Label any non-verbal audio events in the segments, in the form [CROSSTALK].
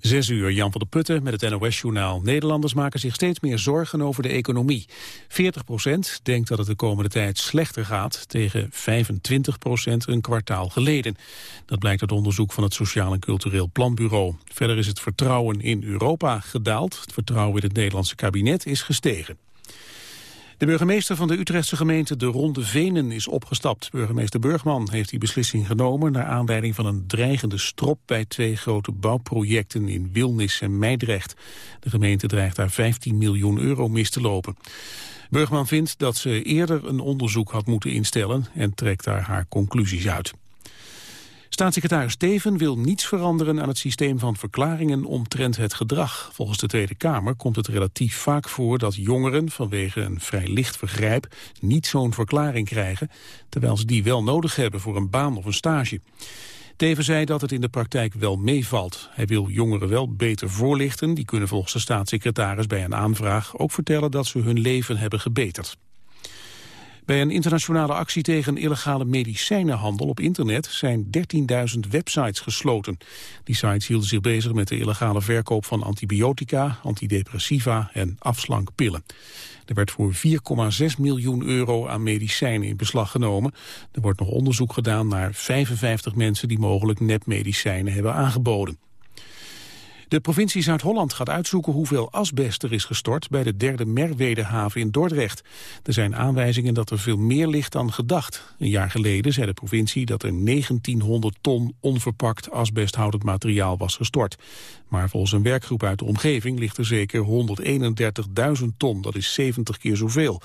Zes uur, Jan van der Putten met het NOS-journaal. Nederlanders maken zich steeds meer zorgen over de economie. 40 procent denkt dat het de komende tijd slechter gaat... tegen 25 procent een kwartaal geleden. Dat blijkt uit onderzoek van het Sociaal en Cultureel Planbureau. Verder is het vertrouwen in Europa gedaald. Het vertrouwen in het Nederlandse kabinet is gestegen. De burgemeester van de Utrechtse gemeente De Ronde Venen is opgestapt. Burgemeester Burgman heeft die beslissing genomen... naar aanleiding van een dreigende strop bij twee grote bouwprojecten... in Wilnis en Meidrecht. De gemeente dreigt daar 15 miljoen euro mis te lopen. Burgman vindt dat ze eerder een onderzoek had moeten instellen... en trekt daar haar conclusies uit. Staatssecretaris Steven wil niets veranderen aan het systeem van verklaringen omtrent het gedrag. Volgens de Tweede Kamer komt het relatief vaak voor dat jongeren vanwege een vrij licht vergrijp niet zo'n verklaring krijgen, terwijl ze die wel nodig hebben voor een baan of een stage. Teven zei dat het in de praktijk wel meevalt. Hij wil jongeren wel beter voorlichten. Die kunnen volgens de staatssecretaris bij een aanvraag ook vertellen dat ze hun leven hebben gebeterd. Bij een internationale actie tegen illegale medicijnenhandel op internet zijn 13.000 websites gesloten. Die sites hielden zich bezig met de illegale verkoop van antibiotica, antidepressiva en afslankpillen. Er werd voor 4,6 miljoen euro aan medicijnen in beslag genomen. Er wordt nog onderzoek gedaan naar 55 mensen die mogelijk nepmedicijnen hebben aangeboden. De provincie Zuid-Holland gaat uitzoeken hoeveel asbest er is gestort bij de derde Merwedehaven in Dordrecht. Er zijn aanwijzingen dat er veel meer ligt dan gedacht. Een jaar geleden zei de provincie dat er 1900 ton onverpakt asbesthoudend materiaal was gestort. Maar volgens een werkgroep uit de omgeving ligt er zeker 131.000 ton, dat is 70 keer zoveel.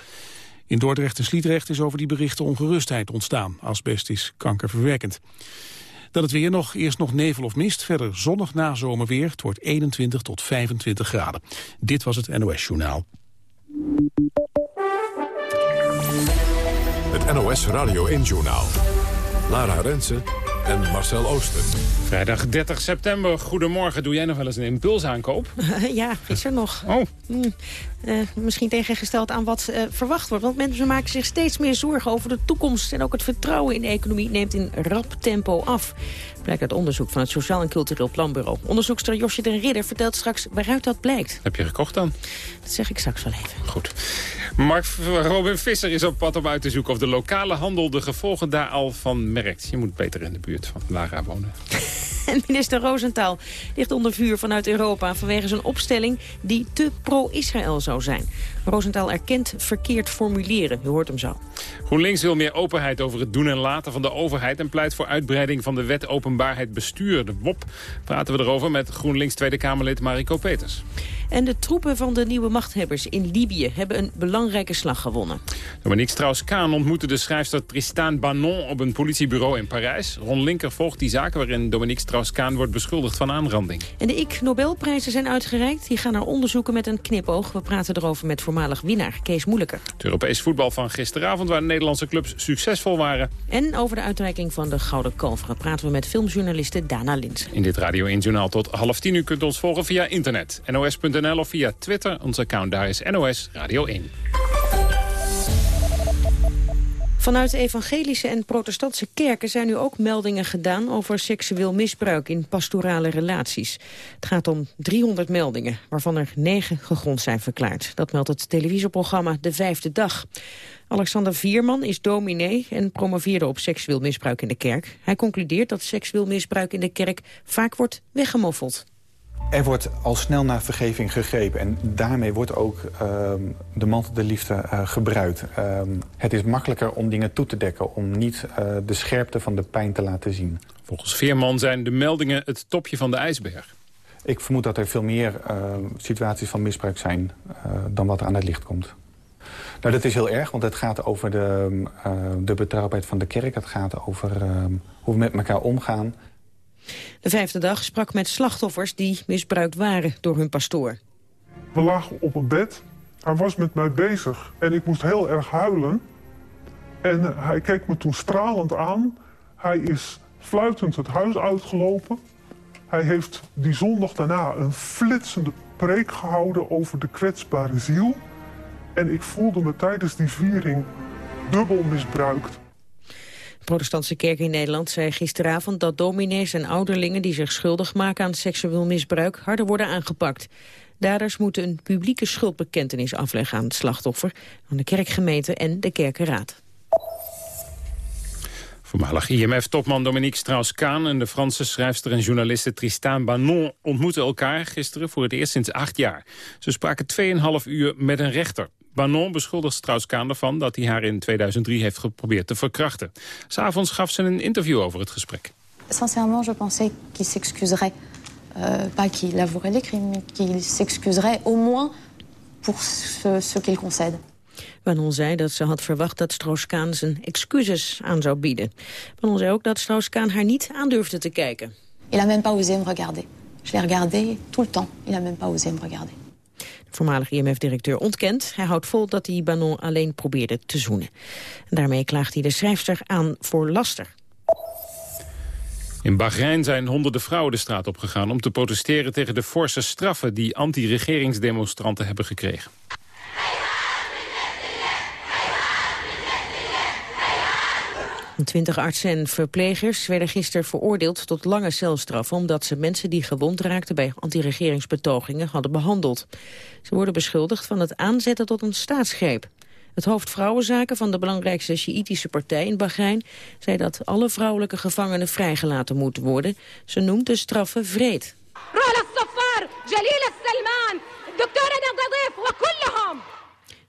In Dordrecht en Sliedrecht is over die berichten ongerustheid ontstaan. Asbest is kankerverwekkend. Dan het weer nog, eerst nog nevel of mist, verder zonnig nazomerweer. Het wordt 21 tot 25 graden. Dit was het NOS Journaal. Het NOS Radio 1 Journaal. Lara Rensen en Marcel Ooster. Vrijdag 30 september. Goedemorgen. Doe jij nog wel eens een impulsaankoop? [LAUGHS] ja, is er nog. Oh. Hmm. Uh, misschien tegengesteld aan wat uh, verwacht wordt. Want mensen maken zich steeds meer zorgen over de toekomst. En ook het vertrouwen in de economie neemt in rap tempo af. Blijkt uit onderzoek van het Sociaal en Cultureel Planbureau. Onderzoekster Josje den Ridder vertelt straks waaruit dat blijkt. Heb je gekocht dan? Dat zeg ik straks wel even. Goed. Mark Robin Visser is op pad om uit te zoeken of de lokale handel de gevolgen daar al van merkt. Je moet beter in de buurt van Lara wonen. [LAUGHS] En minister Rosenthal ligt onder vuur vanuit Europa... vanwege zijn opstelling die te pro-Israël zou zijn. Rosenthal erkent verkeerd formuleren. U hoort hem zo. GroenLinks wil meer openheid over het doen en laten van de overheid... en pleit voor uitbreiding van de wet openbaarheid bestuur, de WOP. Praten we erover met GroenLinks Tweede Kamerlid Mariko Peters. En de troepen van de nieuwe machthebbers in Libië hebben een belangrijke slag gewonnen. Dominique Strauss-Kaan ontmoette de schrijfster Tristan Banon op een politiebureau in Parijs. Ron Linker volgt die zaak waarin Dominique Strauss-Kaan wordt beschuldigd van aanranding. En de Ik Nobelprijzen zijn uitgereikt. Die gaan naar onderzoeken met een knipoog. We praten erover met voormalig winnaar Kees Moeilijker. Het Europees voetbal van gisteravond waar Nederlandse clubs succesvol waren. En over de uitreiking van de Gouden Kalveren praten we met filmjournaliste Dana Lins. In dit Radio 1 Journaal tot half tien. U kunt ons volgen via internet. NOS.nl of via Twitter. Ons account daar is NOS Radio 1. Vanuit evangelische en protestantse kerken zijn nu ook meldingen gedaan over seksueel misbruik in pastorale relaties. Het gaat om 300 meldingen, waarvan er 9 gegrond zijn verklaard. Dat meldt het televisieprogramma De Vijfde Dag. Alexander Vierman is dominee en promoveerde op seksueel misbruik in de kerk. Hij concludeert dat seksueel misbruik in de kerk vaak wordt weggemoffeld. Er wordt al snel naar vergeving gegrepen. En daarmee wordt ook um, de mantel de liefde uh, gebruikt. Um, het is makkelijker om dingen toe te dekken... om niet uh, de scherpte van de pijn te laten zien. Volgens Veerman zijn de meldingen het topje van de ijsberg. Ik vermoed dat er veel meer uh, situaties van misbruik zijn... dan wat er aan het licht komt. Nou, dat is heel erg, want het gaat over de, de betrouwbaarheid van de kerk. Het gaat over hoe we met elkaar omgaan... De vijfde dag sprak met slachtoffers die misbruikt waren door hun pastoor. We lagen op een bed. Hij was met mij bezig en ik moest heel erg huilen. En hij keek me toen stralend aan. Hij is fluitend het huis uitgelopen. Hij heeft die zondag daarna een flitsende preek gehouden over de kwetsbare ziel. En ik voelde me tijdens die viering dubbel misbruikt. Protestantse kerk in Nederland zei gisteravond dat dominees en ouderlingen die zich schuldig maken aan seksueel misbruik harder worden aangepakt. Daders moeten een publieke schuldbekentenis afleggen aan het slachtoffer, aan de kerkgemeente en de kerkenraad. Voormalig IMF-topman Dominique Strauss-Kaan en de Franse schrijfster en journaliste Tristan Banon ontmoeten elkaar gisteren voor het eerst sinds acht jaar. Ze spraken 2,5 uur met een rechter. Banon beschuldigt Strauss-Kaan ervan dat hij haar in 2003 heeft geprobeerd te verkrachten. S'avonds gaf ze een interview over het gesprek. Sincèrement, je pensais qu'il s'excuserait. Euh, pas qu'il avouerait les crimes, mais qu'il s'excuserait au moins pour ce, ce qu'il concède. Banon zei dat ze had verwacht dat Strauss-Kaan zijn excuses aan zou bieden. Banon zei ook dat Strauss-Kaan haar niet aandurfde te kijken. Il a même pas osé me regarder. Je l'ai regardé tout le temps. Il a même pas osé me regarder. De voormalige IMF-directeur ontkent. Hij houdt vol dat hij Banon alleen probeerde te zoenen. En daarmee klaagt hij de schrijfster aan voor laster. In Bahrein zijn honderden vrouwen de straat opgegaan om te protesteren tegen de forse straffen die anti-regeringsdemonstranten hebben gekregen. Twintig artsen en verplegers werden gisteren veroordeeld tot lange celstraffen... omdat ze mensen die gewond raakten bij anti-regeringsbetogingen hadden behandeld. Ze worden beschuldigd van het aanzetten tot een staatsgreep. Het hoofd vrouwenzaken van de belangrijkste Sjiïtische partij in Bahrein... zei dat alle vrouwelijke gevangenen vrijgelaten moeten worden. Ze noemt de straffen vreed.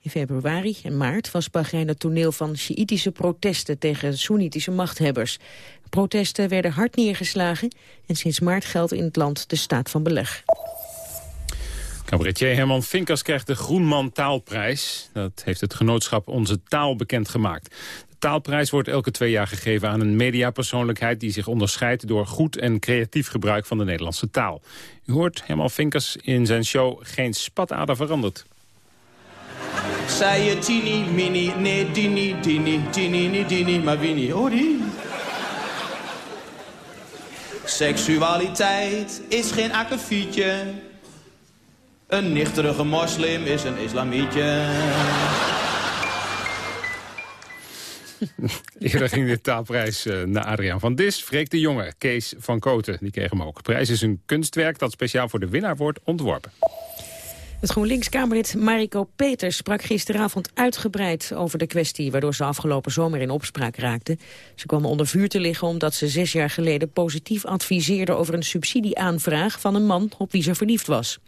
In februari en maart was Bahrein het toneel van Sjiïtische protesten tegen Soenitische machthebbers. Protesten werden hard neergeslagen en sinds maart geldt in het land de staat van beleg. Cabaretier Herman Vinkers krijgt de Groenman Taalprijs. Dat heeft het genootschap Onze Taal bekendgemaakt. De taalprijs wordt elke twee jaar gegeven aan een mediapersoonlijkheid... die zich onderscheidt door goed en creatief gebruik van de Nederlandse taal. U hoort Herman Vinkers in zijn show Geen Spatader veranderd. Zei je tini, mini, nee, dini, dini, dini, ni, dini, maar wini, ori. Seksualiteit is geen akkefietje. Een nichterige moslim is een islamietje. [LAUGHS] Eerder ging de taalprijs uh, naar Adriaan van Dis, Freek de Jonge, Kees van Koten. Die kreeg hem ook. De prijs is een kunstwerk dat speciaal voor de winnaar wordt ontworpen. Het GroenLinks-Kamerlid Mariko Peters sprak gisteravond uitgebreid over de kwestie... waardoor ze afgelopen zomer in opspraak raakte. Ze kwam onder vuur te liggen omdat ze zes jaar geleden positief adviseerde... over een subsidieaanvraag van een man op wie ze verliefd was.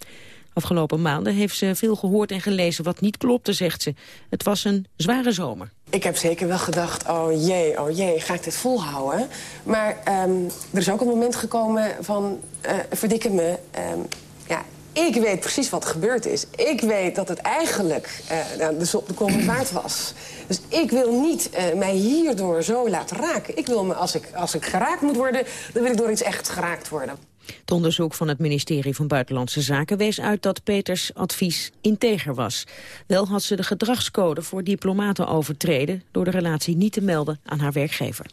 Afgelopen maanden heeft ze veel gehoord en gelezen wat niet klopte, zegt ze. Het was een zware zomer. Ik heb zeker wel gedacht, oh jee, oh jee, ga ik dit volhouden? Maar um, er is ook een moment gekomen van, uh, verdikken me... Um, ja, ik weet precies wat gebeurd is. Ik weet dat het eigenlijk uh, de, de komend waard was. Dus ik wil niet uh, mij hierdoor zo laten raken. Ik wil me, als ik, als ik geraakt moet worden, dan wil ik door iets echt geraakt worden. Het onderzoek van het ministerie van Buitenlandse Zaken wees uit dat Peters advies integer was. Wel had ze de gedragscode voor diplomaten overtreden door de relatie niet te melden aan haar werkgever.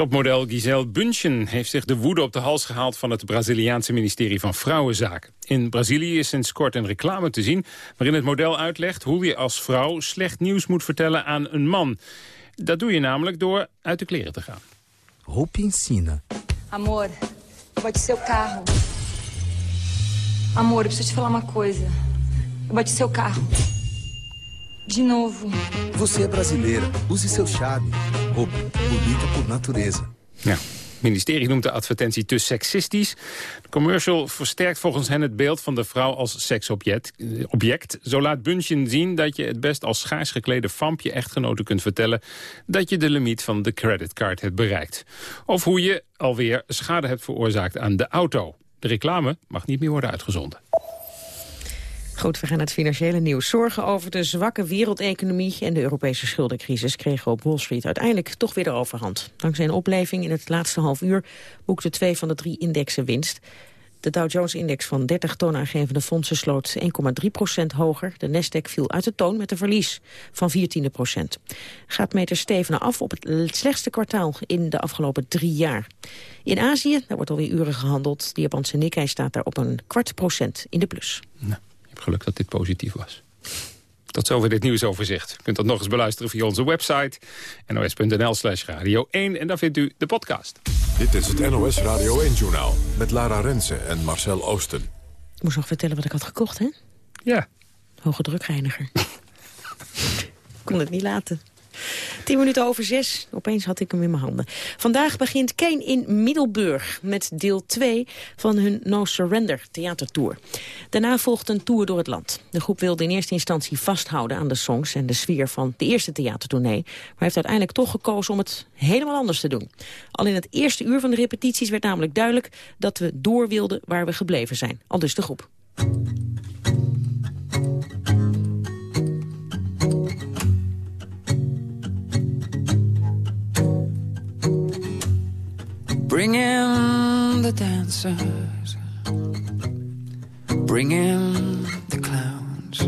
Topmodel Giselle Bündchen heeft zich de woede op de hals gehaald van het Braziliaanse ministerie van Vrouwenzaken. In Brazilië is sinds kort een reclame te zien waarin het model uitlegt hoe je als vrouw slecht nieuws moet vertellen aan een man. Dat doe je namelijk door uit de kleren te gaan. Roupa ensina. Amor, eu bati seu carro. Amor, eu preciso te falar uma coisa. Eu bati seu carro. De novo. Você é brasileira. Use seu charme. Roupa, bonita por natureza. Ja. Het ministerie noemt de advertentie te seksistisch. De commercial versterkt volgens hen het beeld van de vrouw als seksobject. Object. Zo laat Bunchen zien dat je het best als schaars geklede vampje echtgenoten kunt vertellen... dat je de limiet van de creditcard hebt bereikt. Of hoe je alweer schade hebt veroorzaakt aan de auto. De reclame mag niet meer worden uitgezonden. Goed, we gaan het financiële nieuws. Zorgen over de zwakke wereldeconomie en de Europese schuldencrisis kregen op Wall Street uiteindelijk toch weer de overhand. Dankzij een opleving in het laatste half uur boekten twee van de drie indexen winst. De Dow Jones-index van 30 toonaangevende fondsen sloot 1,3 procent hoger. De Nasdaq viel uit de toon met een verlies van 14 procent. Gaat meter stevenen af op het slechtste kwartaal in de afgelopen drie jaar. In Azië, daar wordt alweer uren gehandeld. De Japanse Nikkei staat daar op een kwart procent in de plus. Geluk dat dit positief was. Tot zover dit nieuwsoverzicht. U kunt dat nog eens beluisteren via onze website nos.nl slash radio 1 en daar vindt u de podcast. Dit is het NOS Radio 1-journaal met Lara Rensen en Marcel Oosten. Ik moest nog vertellen wat ik had gekocht, hè? Ja. Hoge drukreiniger. [LAUGHS] kon het niet laten. Tien minuten over zes. Opeens had ik hem in mijn handen. Vandaag begint Kane in Middelburg met deel 2 van hun No Surrender theatertour. Daarna volgt een tour door het land. De groep wilde in eerste instantie vasthouden aan de songs en de sfeer van de eerste theatertournee. Maar heeft uiteindelijk toch gekozen om het helemaal anders te doen. Al in het eerste uur van de repetities werd namelijk duidelijk dat we door wilden waar we gebleven zijn. Al dus de groep. Bring in the dancers, bring in the clowns,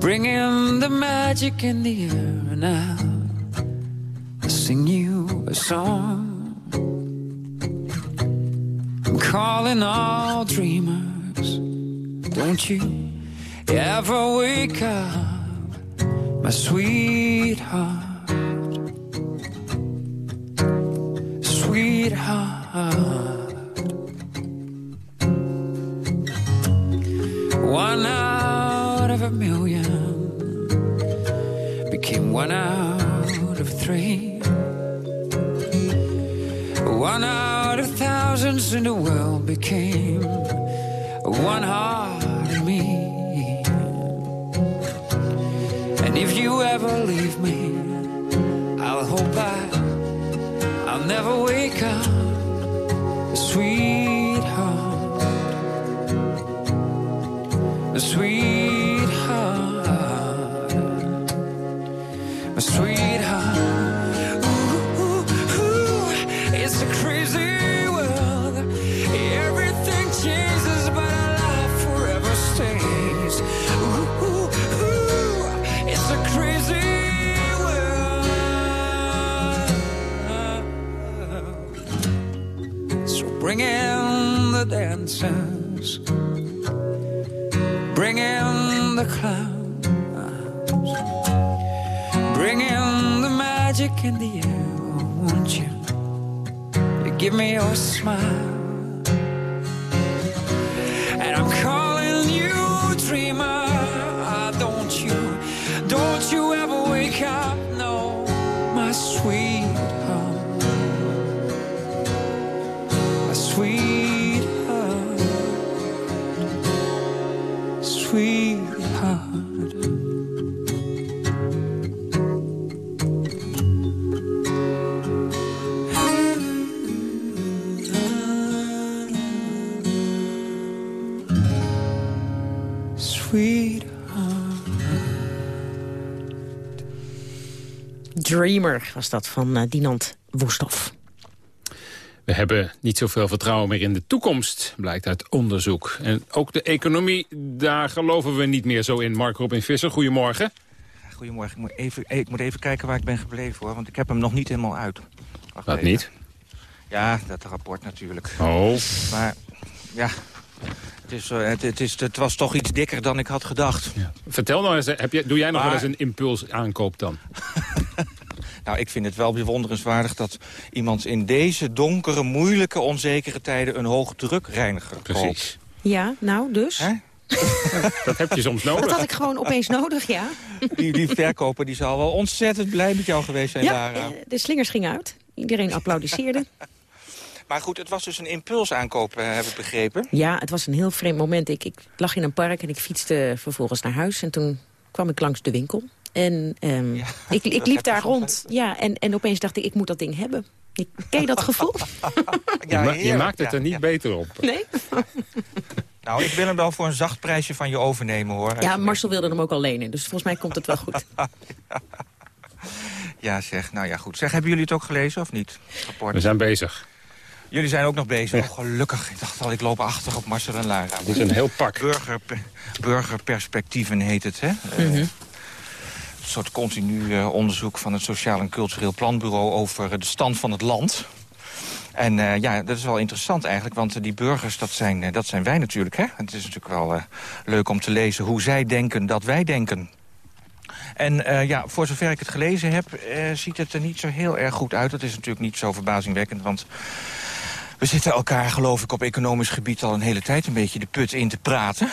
bring in the magic in the air, and I'll sing you a song. I'm calling all dreamers, don't you ever wake up, my sweetheart. Sweetheart. One out of a million became one out of three. One out of thousands in the world became one heart in the air, won't you? You give me your smile. Dreamer was dat van uh, Dinant Woesthof. We hebben niet zoveel vertrouwen meer in de toekomst, blijkt uit onderzoek. En ook de economie, daar geloven we niet meer zo in. Mark Robin Visser, goedemorgen. Goedemorgen. Ik moet, even, ik moet even kijken waar ik ben gebleven, hoor. Want ik heb hem nog niet helemaal uit. Wacht Wat even. niet? Ja, dat rapport natuurlijk. Oh. Maar, ja... Het, is, het, het, is, het was toch iets dikker dan ik had gedacht. Ja. Vertel nou eens, heb je, doe jij nog maar... wel eens een impuls aankoop dan? [LAUGHS] Nou, ik vind het wel bewonderenswaardig dat iemand in deze donkere, moeilijke, onzekere tijden een hoogdrukreiniger koopt. Precies. Ja, nou dus. Hè? [LAUGHS] dat heb je soms nodig. Dat had ik gewoon opeens nodig, ja. Die, die verkoper die zal wel ontzettend blij met jou geweest zijn, ja, Lara. de slingers gingen uit. Iedereen applaudisseerde. Maar goed, het was dus een impulsaankoop, heb ik begrepen. Ja, het was een heel vreemd moment. Ik, ik lag in een park en ik fietste vervolgens naar huis. En toen kwam ik langs de winkel. En um, ja, [LAUGHS] ik, ik liep daar rond. Ja, en, en opeens dacht ik, ik moet dat ding hebben. Ik, ken je dat gevoel? [LAUGHS] ja, je, je, maakt het er niet beter op. Nee? [LAUGHS] nou, ik wil hem wel voor een zacht prijsje van je overnemen, hoor. Ja, Marcel wilde hem ook al lenen. Dus volgens mij komt het wel goed. ja, zeg. Nou ja, goed. Zeg, hebben jullie het ook gelezen of niet? Rapport. We zijn bezig. Jullie zijn ook nog bezig. Oh, gelukkig. Ik dacht al, ik loop achter op Marcel en Lara. Dit is een heel pak. Burger, burgerperspectieven heet het, hè? Mm -hmm. uh, een soort continu uh, onderzoek van het Sociaal en Cultureel Planbureau... over de stand van het land. En uh, ja, dat is wel interessant eigenlijk, want die burgers, dat zijn, dat zijn wij natuurlijk. Hè? Het is natuurlijk wel uh, leuk om te lezen hoe zij denken dat wij denken. En uh, ja, voor zover ik het gelezen heb, ziet het er niet zo heel erg goed uit. Dat is natuurlijk niet zo verbazingwekkend, want we zitten elkaar, geloof ik, op economisch gebied al een hele tijd een beetje de put in te praten.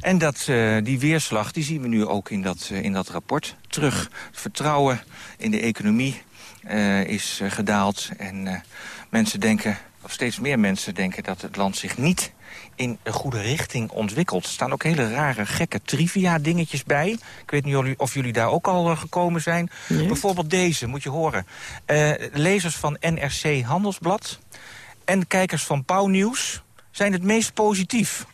En dat, uh, die weerslag die zien we nu ook in dat, uh, in dat rapport terug. Het vertrouwen in de economie uh, is gedaald. En mensen denken, of steeds meer mensen denken dat het land zich niet in de goede richting ontwikkelt. Er staan ook hele rare, gekke trivia-dingetjes bij. Ik weet niet of jullie daar ook al gekomen zijn. Nee. Bijvoorbeeld deze, moet je horen. lezers van NRC Handelsblad en kijkers van Pauw Nieuws zijn het meest positief.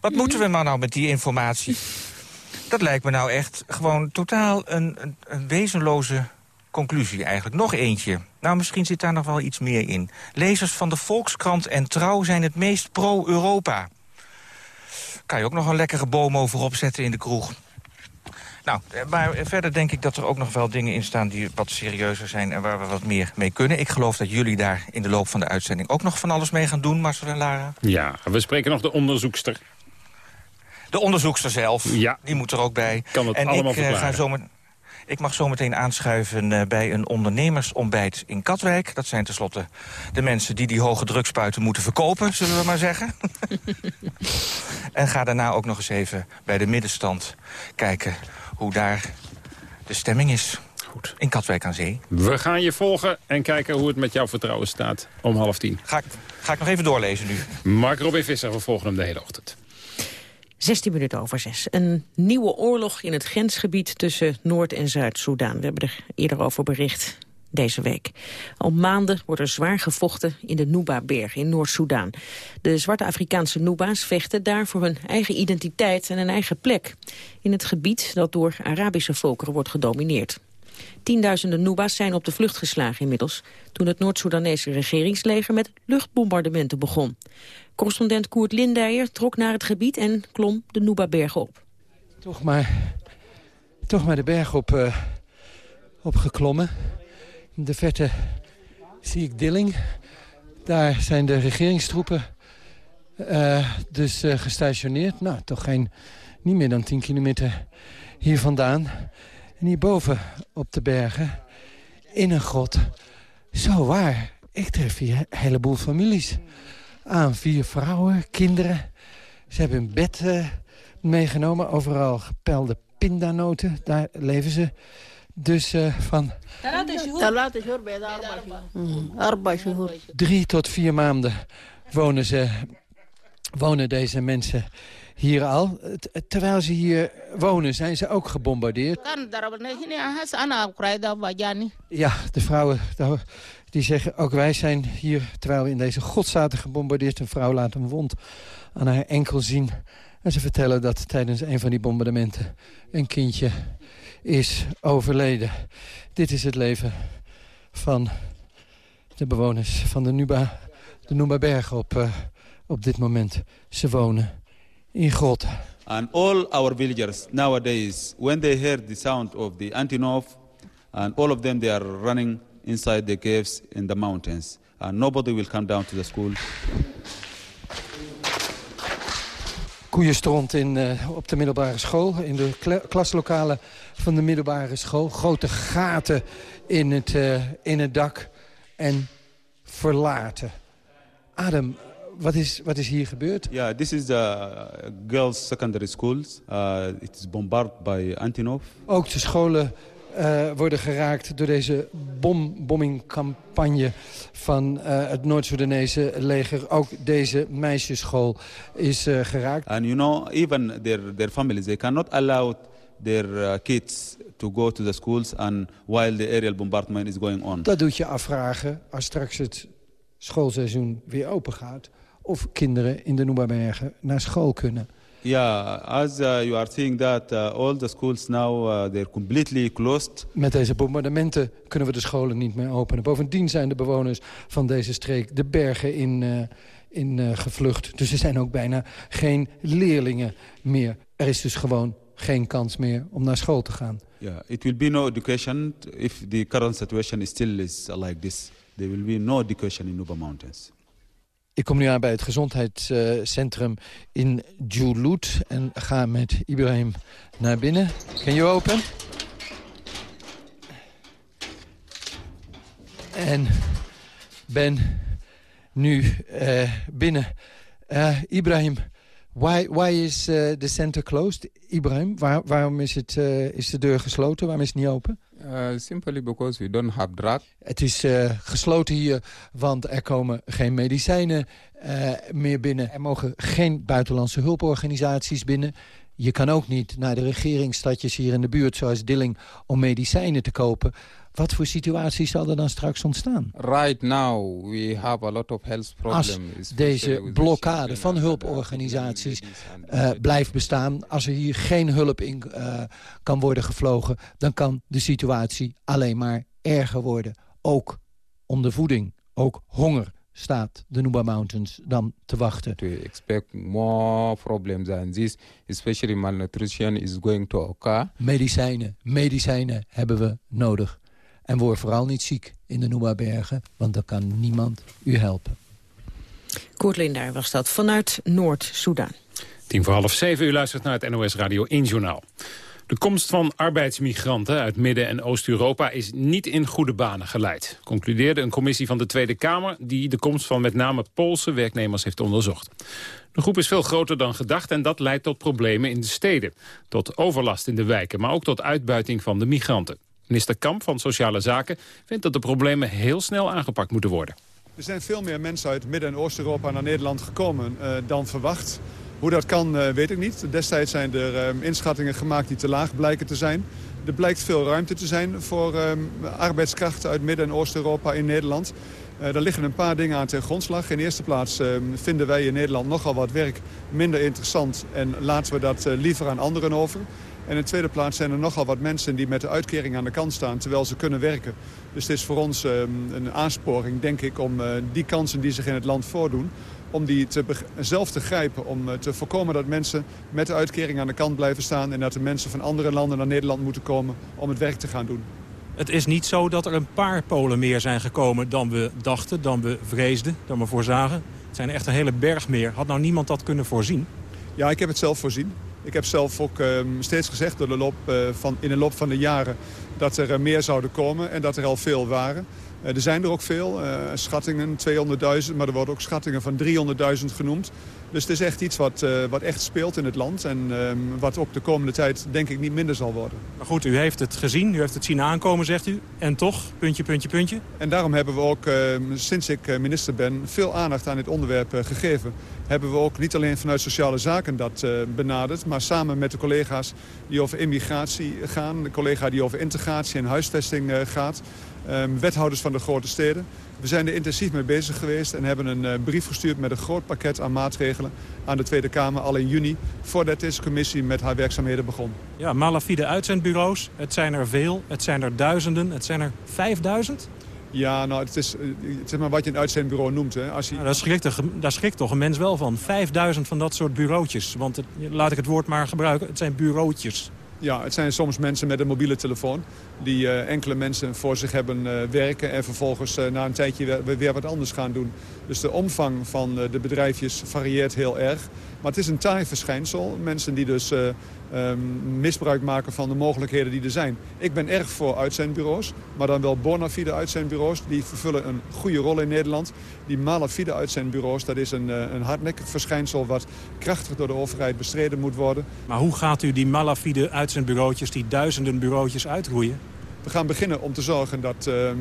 Wat Mhm. moeten we maar nou met die informatie? Dat lijkt me nou echt gewoon totaal een, een, een wezenloze conclusie eigenlijk. Nog eentje. Nou, misschien zit daar nog wel iets meer in. Lezers van de Volkskrant en Trouw zijn het meest pro-Europa. Kan je ook nog een lekkere boom over opzetten in de kroeg. Nou, maar verder denk ik dat er ook nog wel dingen in staan... die wat serieuzer zijn en waar we wat meer mee kunnen. Ik geloof dat jullie daar in de loop van de uitzending... ook nog van alles mee gaan doen, Marcel en Lara. Ja, we spreken nog de onderzoekster. De onderzoekster zelf, ja. die moet er ook bij. Kan het en allemaal ik, uh, verklaren. ga zo met, ik mag zo meteen aanschuiven uh, bij een ondernemersontbijt in Katwijk. Dat zijn tenslotte de mensen die die hoge drukspuiten moeten verkopen, zullen we maar zeggen. [LAUGHS] en ga daarna ook nog eens even bij de middenstand kijken hoe daar de stemming is. Goed. In Katwijk aan Zee. We gaan je volgen en kijken hoe het met jouw vertrouwen staat om half tien. Ga ik, ga ik nog even doorlezen nu. Mark Robin Visser, we volgen hem de hele ochtend. 16 minuten over 6. Een nieuwe oorlog in het grensgebied tussen Noord- en Zuid-Soedan. We hebben er eerder over bericht deze week. Al maanden wordt er zwaar gevochten in de Nuba-berg in Noord-Soedan. De zwarte Afrikaanse Nuba's vechten daar voor hun eigen identiteit en een eigen plek. In het gebied dat door Arabische volkeren wordt gedomineerd. Tienduizenden Nuba's zijn op de vlucht geslagen inmiddels... toen het Noord-Soedanese regeringsleger met luchtbombardementen begon. Correspondent Koert Lindijer trok naar het gebied en klom de Nuba-bergen op. Toch maar, toch maar de berg op, uh, opgeklommen. In de verte zie ik Dilling. Daar zijn de regeringstroepen uh, dus uh, gestationeerd. Nou, toch geen, niet meer dan 10 kilometer hier vandaan. En hierboven op de bergen, in een grot, zo waar. Ik tref hier een heleboel families aan. Vier vrouwen, kinderen. Ze hebben hun bed uh, meegenomen. Overal gepelde pindanoten. Daar leven ze dus uh, van... Drie tot vier maanden wonen, ze, wonen deze mensen hier al. Terwijl ze hier wonen, zijn ze ook gebombardeerd. Ja, de vrouwen die zeggen, ook wij zijn hier, terwijl we in deze god zaten gebombardeerd. Een vrouw laat een wond aan haar enkel zien. En ze vertellen dat tijdens een van die bombardementen een kindje is overleden. Dit is het leven van de bewoners van de Nuba, de Nuba-bergen op, uh, op dit moment. Ze wonen in grotten. And all our villagers nowadays, when they hear the sound of the Antonov, and all of them they are running inside the caves in the mountains. And nobody will come down to the school. Koeienstront in, uh, op de middelbare school, in de kla klaslokalen van de middelbare school. Grote gaten in het, uh, in het dak en verlaten. Adem, wat is, wat is hier gebeurd? Yeah, this is the girls' secondary schools. Uh, it is bombarded by Antonov. Ook de scholen uh, worden geraakt door deze bom, bombingcampagne van uh, het Noord-Soedanese leger. Ook deze meisjesschool is uh, geraakt. And you know, even their, their families, they cannot allow their kids to go to the schools and while the aerial bombardment is going on. Dat doet je afvragen als straks het schoolseizoen weer open gaat. Of kinderen in de Noebabergen naar school kunnen. Yeah, as uh, you are seeing that uh, all the schools now uh, they're completely closed. Met deze bombardementen kunnen we de scholen niet meer openen. Bovendien zijn de bewoners van deze streek de bergen in, in gevlucht. Dus er zijn ook bijna geen leerlingen meer. Er is dus gewoon geen kans meer om naar school te gaan. Yeah, it will be no education if the current situation is still is like this. there will be no education in Nuba Mountains. Ik kom nu aan bij het gezondheidscentrum in Djoulout en ga met Ibrahim naar binnen. Can you open? En ben nu uh, binnen. Uh, Ibrahim, why, why is uh, the center closed? Ibrahim, waar, waarom is, het, is de deur gesloten? Waarom is het niet open? simply because we don't have drug. Het is gesloten hier, want er komen geen medicijnen meer binnen. Er mogen geen buitenlandse hulporganisaties binnen. Je kan ook niet naar de regeringsstadjes hier in de buurt, zoals Dilling, om medicijnen te kopen. Wat voor situatie zal er dan straks ontstaan? Right now we have a lot of health problems. Als deze blokkade van hulporganisaties uh, blijft bestaan... als er hier geen hulp in uh, kan worden gevlogen... dan kan de situatie alleen maar erger worden. Ook om de voeding, ook honger staat de Nuba Mountains dan te wachten. To expect more problems than this, especially malnutrition is going to occur. Medicijnen, medicijnen hebben we nodig. En word vooral niet ziek in de Nuba-bergen, want dan kan niemand u helpen. Koert Lindaar was dat vanuit Noord-Soedan. Tien voor half zeven, u luistert naar het NOS Radio 1 Journaal. De komst van arbeidsmigranten uit Midden- en Oost-Europa is niet in goede banen geleid, concludeerde een commissie van de Tweede Kamer die de komst van met name Poolse werknemers heeft onderzocht. De groep is veel groter dan gedacht en dat leidt tot problemen in de steden, tot overlast in de wijken, maar ook tot uitbuiting van de migranten. Minister Kamp van Sociale Zaken vindt dat de problemen heel snel aangepakt moeten worden. Er zijn veel meer mensen uit Midden- en Oost-Europa naar Nederland gekomen uh, dan verwacht. Hoe dat kan, uh, weet ik niet. Destijds zijn er uh, inschattingen gemaakt die te laag blijken te zijn. Er blijkt veel ruimte te zijn voor arbeidskrachten uit Midden- en Oost-Europa in Nederland. daar liggen een paar dingen aan ten grondslag. In eerste plaats vinden wij in Nederland nogal wat werk minder interessant... en laten we dat liever aan anderen over. En in de tweede plaats zijn er nogal wat mensen die met de uitkering aan de kant staan... terwijl ze kunnen werken. Dus het is voor ons um, een aansporing, denk ik, om uh, die kansen die zich in het land voordoen... om die te zelf te grijpen, om uh, te voorkomen dat mensen met de uitkering aan de kant blijven staan... en dat de mensen van andere landen naar Nederland moeten komen om het werk te gaan doen. Het is niet zo dat er een paar Polen meer zijn gekomen dan we dachten, dan we vreesden, dan we voorzagen. Het zijn echt een hele berg meer. Had nou niemand dat kunnen voorzien? Ja, ik heb het zelf voorzien. Ik heb zelf ook um, steeds gezegd door de loop, uh, van, in de loop van de jaren dat er uh, meer zouden komen en dat er al veel waren. Uh, er zijn er ook veel, schattingen 200.000, maar er worden ook schattingen van 300.000 genoemd. Dus het is echt iets wat, uh, wat echt speelt in het land. En uh, wat ook de komende tijd denk ik niet minder zal worden. Maar goed, u heeft het gezien, u heeft het zien aankomen, zegt u. En toch, puntje, puntje, puntje. En daarom hebben we ook, uh, sinds ik minister ben, veel aandacht aan dit onderwerp gegeven. Hebben we ook niet alleen vanuit sociale zaken dat benaderd... maar samen met de collega's die over immigratie gaan... de collega die over integratie en huisvesting gaat... Um, wethouders van de grote steden. We zijn er intensief mee bezig geweest en hebben een uh, brief gestuurd met een groot pakket aan maatregelen aan de Tweede Kamer al in juni, voordat deze commissie met haar werkzaamheden begon. Ja, malafide uitzendbureaus, het zijn er veel, het zijn er duizenden, het zijn er vijfduizend? Ja, nou, het is, het is maar wat je een uitzendbureau noemt. Hè. Als je... nou, daar, schrikt, daar schrikt toch een mens wel van. Vijfduizend van dat soort bureautjes. Want het, laat ik het woord maar gebruiken, het zijn bureautjes. Ja, het zijn soms mensen met een mobiele telefoon die uh, enkele mensen voor zich hebben uh, werken... en vervolgens uh, na een tijdje weer, weer, wat anders gaan doen. Dus de omvang van de bedrijfjes varieert heel erg. Maar het is een taai verschijnsel. Mensen die dus um, misbruik maken van de mogelijkheden die er zijn. Ik ben erg voor uitzendbureaus, maar dan wel bona fide uitzendbureaus. Die vervullen een goede rol in Nederland. Die malafide uitzendbureaus, dat is een, een hardnekkig verschijnsel... wat krachtig door de overheid bestreden moet worden. Maar hoe gaat u die malafide uitzendbureautjes, die duizenden bureautjes uitroeien? We gaan beginnen om te zorgen dat uh, uh,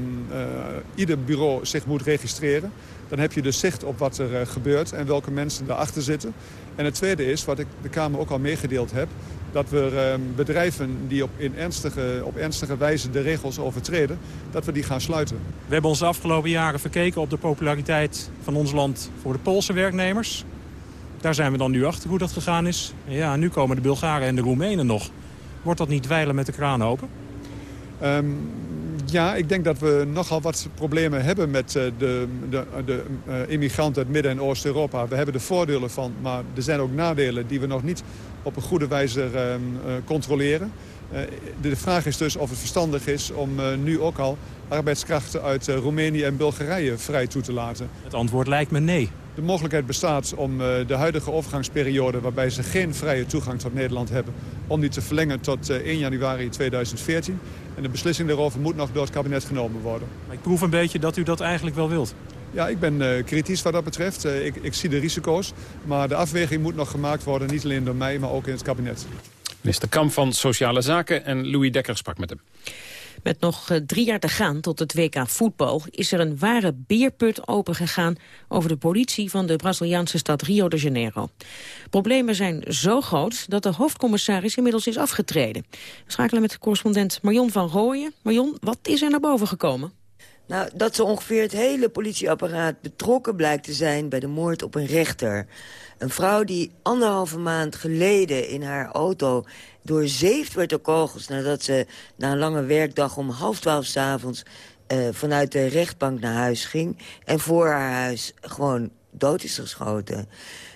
ieder bureau zich moet registreren. Dan heb je dus zicht op wat er uh, gebeurt en welke mensen daarachter zitten. En het tweede is, wat ik de Kamer ook al meegedeeld heb... dat we ehm, bedrijven die op, in ernstige, op ernstige wijze de regels overtreden... dat we die gaan sluiten. We hebben ons de afgelopen jaren verkeken op de populariteit van ons land... voor de Poolse werknemers. Daar zijn we dan nu achter hoe dat gegaan is. Ja, nu komen de Bulgaren en de Roemenen nog. Wordt dat niet dweilen met de kraan open? Um, ja, ik denk dat we nogal wat problemen hebben met uh, de, de, de uh, immigranten uit Midden- en Oost-Europa. We hebben de voordelen van, maar er zijn ook nadelen die we nog niet op een goede wijze uh, controleren. Uh, de vraag is dus of het verstandig is om nu ook al arbeidskrachten uit Roemenië en Bulgarije vrij toe te laten. Het antwoord lijkt me nee. De mogelijkheid bestaat om de huidige overgangsperiode... waarbij ze geen vrije toegang tot Nederland hebben... om die te verlengen tot 1 januari 2014. En de beslissing daarover moet nog door het kabinet genomen worden. Maar ik proef een beetje dat u dat eigenlijk wel wilt. Ja, ik ben uh, kritisch wat dat betreft. Uh, ik, ik, zie de risico's. Maar de afweging moet nog gemaakt worden, niet alleen door mij, maar ook in het kabinet. Minister Kamp van Sociale Zaken en Louis Dekker sprak met hem. Met nog eh, drie jaar te gaan tot het WK voetbal is er een ware beerput opengegaan over de politie van de Braziliaanse stad Rio de Janeiro. Problemen zijn zo groot dat de hoofdcommissaris inmiddels is afgetreden. We schakelen met correspondent Marion van Rooyen. Marion, wat is er naar boven gekomen? Nou, dat zo ongeveer het hele politieapparaat betrokken blijkt te zijn bij de moord op een rechter. Een vrouw die anderhalve maand geleden in haar auto doorzeefd werd door kogels... nadat ze na een lange werkdag om half twaalf s'avonds uh, vanuit de rechtbank naar huis ging... en voor haar huis gewoon dood is geschoten.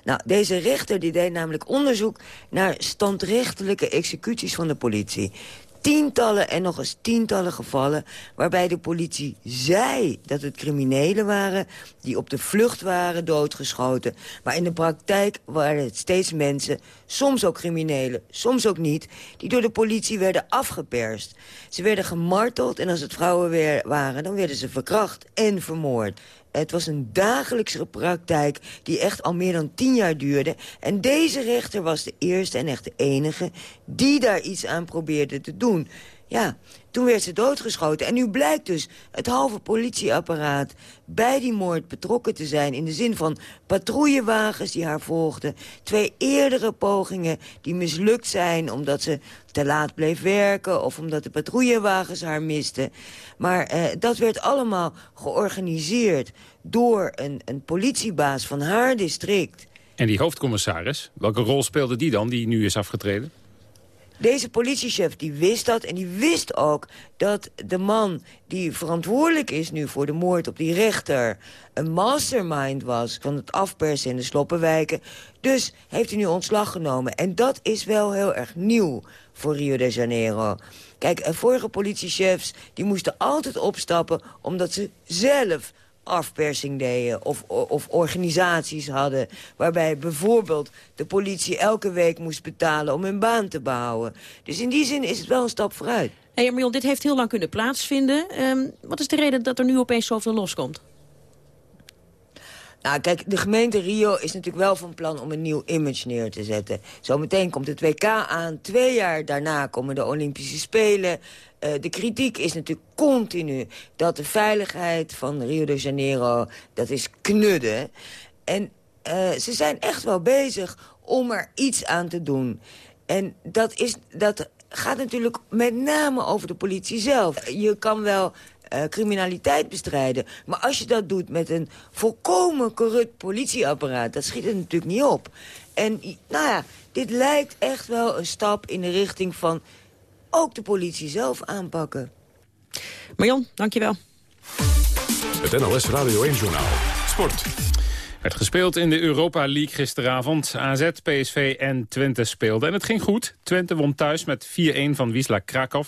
Nou, deze rechter die deed namelijk onderzoek naar standrechtelijke executies van de politie tientallen en nog eens tientallen gevallen... waarbij de politie zei dat het criminelen waren... die op de vlucht waren doodgeschoten. Maar in de praktijk waren het steeds mensen, soms ook criminelen, soms ook niet... die door de politie werden afgeperst. Ze werden gemarteld en als het vrouwen waren... dan werden ze verkracht en vermoord. Het was een dagelijkse praktijk die echt al meer dan tien jaar duurde. En deze rechter was de eerste en echt de enige die daar iets aan probeerde te doen. Ja, toen werd ze doodgeschoten. En nu blijkt dus het halve politieapparaat bij die moord betrokken te zijn... in de zin van patrouillewagens die haar volgden. Twee eerdere pogingen die mislukt zijn omdat ze te laat bleef werken... of omdat de patrouillewagens haar misten. Maar eh, dat werd allemaal georganiseerd door een, een politiebaas van haar district. En die hoofdcommissaris, welke rol speelde die dan, die nu is afgetreden? Deze politiechef die wist dat en die wist ook dat de man die verantwoordelijk is nu voor de moord op die rechter... een mastermind was van het afpersen in de sloppenwijken. Dus heeft hij nu ontslag genomen. En dat is wel heel erg nieuw voor Rio de Janeiro. Kijk, vorige politiechefs die moesten altijd opstappen omdat ze zelf afpersing deden of, of organisaties hadden... waarbij bijvoorbeeld de politie elke week moest betalen om hun baan te behouden. Dus in die zin is het wel een stap vooruit. Hey, dit heeft heel lang kunnen plaatsvinden. Um, wat is de reden dat er nu opeens zoveel loskomt? Nou, kijk, de gemeente Rio is natuurlijk wel van plan om een nieuw image neer te zetten. Zometeen komt het WK aan. Twee jaar daarna komen de Olympische Spelen. Uh, de kritiek is natuurlijk continu dat de veiligheid van Rio de Janeiro, dat is knudden. En uh, ze zijn echt wel bezig om er iets aan te doen. En dat, is, dat gaat natuurlijk met name over de politie zelf. Je kan wel uh, criminaliteit bestrijden. Maar als je dat doet met een volkomen corrupt politieapparaat... dat schiet het natuurlijk niet op. En nou ja, dit lijkt echt wel een stap in de richting van... ook de politie zelf aanpakken. Marjan, dankjewel. Het NLS Radio 1-journaal. Sport. Werd gespeeld in de Europa League gisteravond. AZ, PSV en Twente speelden. En het ging goed. Twente won thuis met 4-1 van Wisla Krakow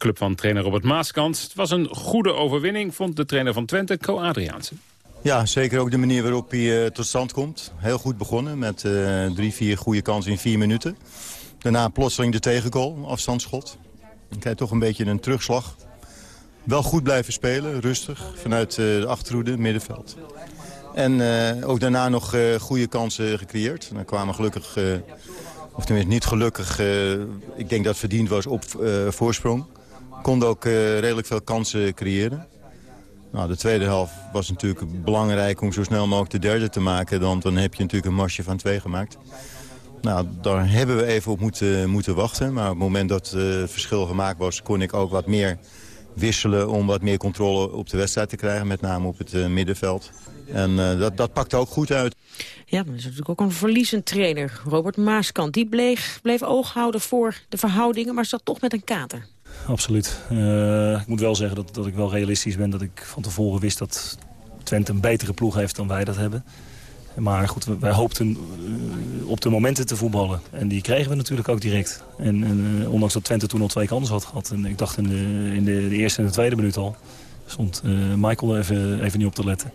club van trainer Robert Maaskant. Het was een goede overwinning, vond de trainer van Twente, Co Adriaanse. Ja, zeker ook de manier waarop hij uh, tot stand komt. Heel goed begonnen met uh, drie, vier goede kansen in vier minuten. Daarna plotseling de tegengoal, afstandsschot. Dan krijg toch een beetje een terugslag. Wel goed blijven spelen, rustig, vanuit uh, de achterhoede, middenveld. En ook daarna nog goede kansen gecreëerd. En dan kwamen gelukkig, of tenminste niet gelukkig, ik denk dat het verdiend was op voorsprong konden ook uh, redelijk veel kansen creëren. Nou, de tweede helft was natuurlijk belangrijk om zo snel mogelijk de derde te maken. Want dan heb je natuurlijk een marsje van twee gemaakt. Nou, daar hebben we even op moeten, moeten wachten. Maar op het moment dat uh, het verschil gemaakt was... kon ik ook wat meer wisselen om wat meer controle op de wedstrijd te krijgen. Met name op het uh, middenveld. En dat, dat pakte ook goed uit. Ja, maar is natuurlijk ook een verliezend trainer. Robert Maaskant, die bleef, bleef oog houden voor de verhoudingen... maar zat toch met een kater absoluut. Uh, ik moet wel zeggen dat, dat ik wel realistisch ben. Dat ik van tevoren wist dat Twente een betere ploeg heeft dan wij dat hebben. Maar goed, wij hoopten eh, op de momenten te voetballen. En die kregen we natuurlijk ook direct. En, en eh, ondanks dat Twente toen al twee kansen had gehad. En ik dacht in de, in de, de eerste en de tweede minuut al. Stond Michael even, even niet op te letten.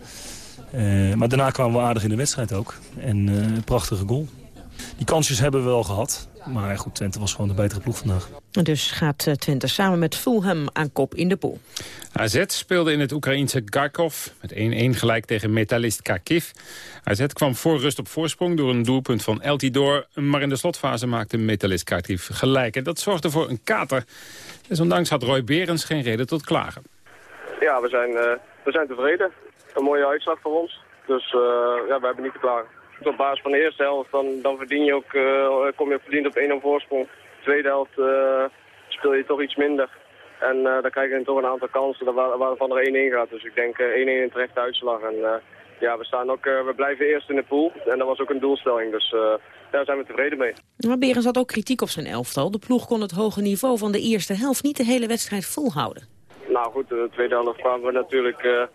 Maar daarna kwamen we aardig in de wedstrijd ook. En uh, prachtige goal. Die kansjes hebben we wel gehad. Maar goed, Twente was gewoon de betere ploeg vandaag. Dus gaat Twente samen met Fulham aan kop in de pool. AZ speelde in het Oekraïense Garkov met 1-1 gelijk tegen Metalist Kharkiv. AZ kwam voor rust op voorsprong door een doelpunt van Eltidoor. Maar in de slotfase maakte Metalist Kharkiv gelijk. En dat zorgde voor een kater. Desondanks had Roy Berens geen reden tot klagen. Ja, we zijn, uh, we zijn tevreden. Een mooie uitslag voor ons. Dus uh, ja, we hebben niet te klagen. Op basis van de eerste helft, dan, dan verdien je ook, uh, kom je verdiend op 1-0 voorsprong. De tweede helft speel je toch iets minder. En dan krijg je toch een aantal kansen waar, waarvan er 1-1 gaat. Dus ik denk 1-1 in terechte uitslag. En ja, we, staan ook, we blijven eerst in de pool. En dat was ook een doelstelling. Dus daar zijn we tevreden mee. Maar Berens had ook kritiek op zijn elftal. De ploeg kon het hoge niveau van de eerste helft niet de hele wedstrijd volhouden. Nou goed, de tweede helft kwamen we natuurlijk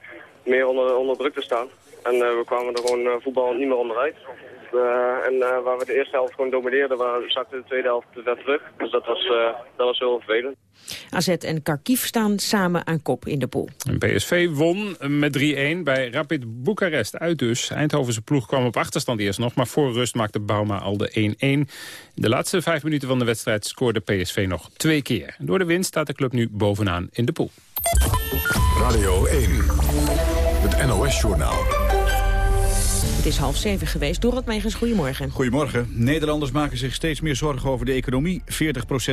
meer onder, onder druk te staan. En uh, we kwamen er gewoon uh, voetbal niet meer onderuit. en waar we de eerste helft gewoon domineerden, waar zakte de tweede helft weer terug. Dus dat was, dat was heel vervelend. AZ en Kharkiv staan samen aan kop in de pool. En PSV won met 3-1 bij Rapid Boekarest uit dus. Eindhovense ploeg kwam op achterstand eerst nog, maar voor rust maakte Bauma al de 1-1. In de laatste vijf minuten van de wedstrijd scoorde PSV nog twee keer. Door de winst staat de club nu bovenaan in de pool. Radio 1, het NOS-journaal. Het is half zeven geweest. Dorot Megens, goedemorgen. Goedemorgen. Nederlanders maken zich steeds meer zorgen over de economie.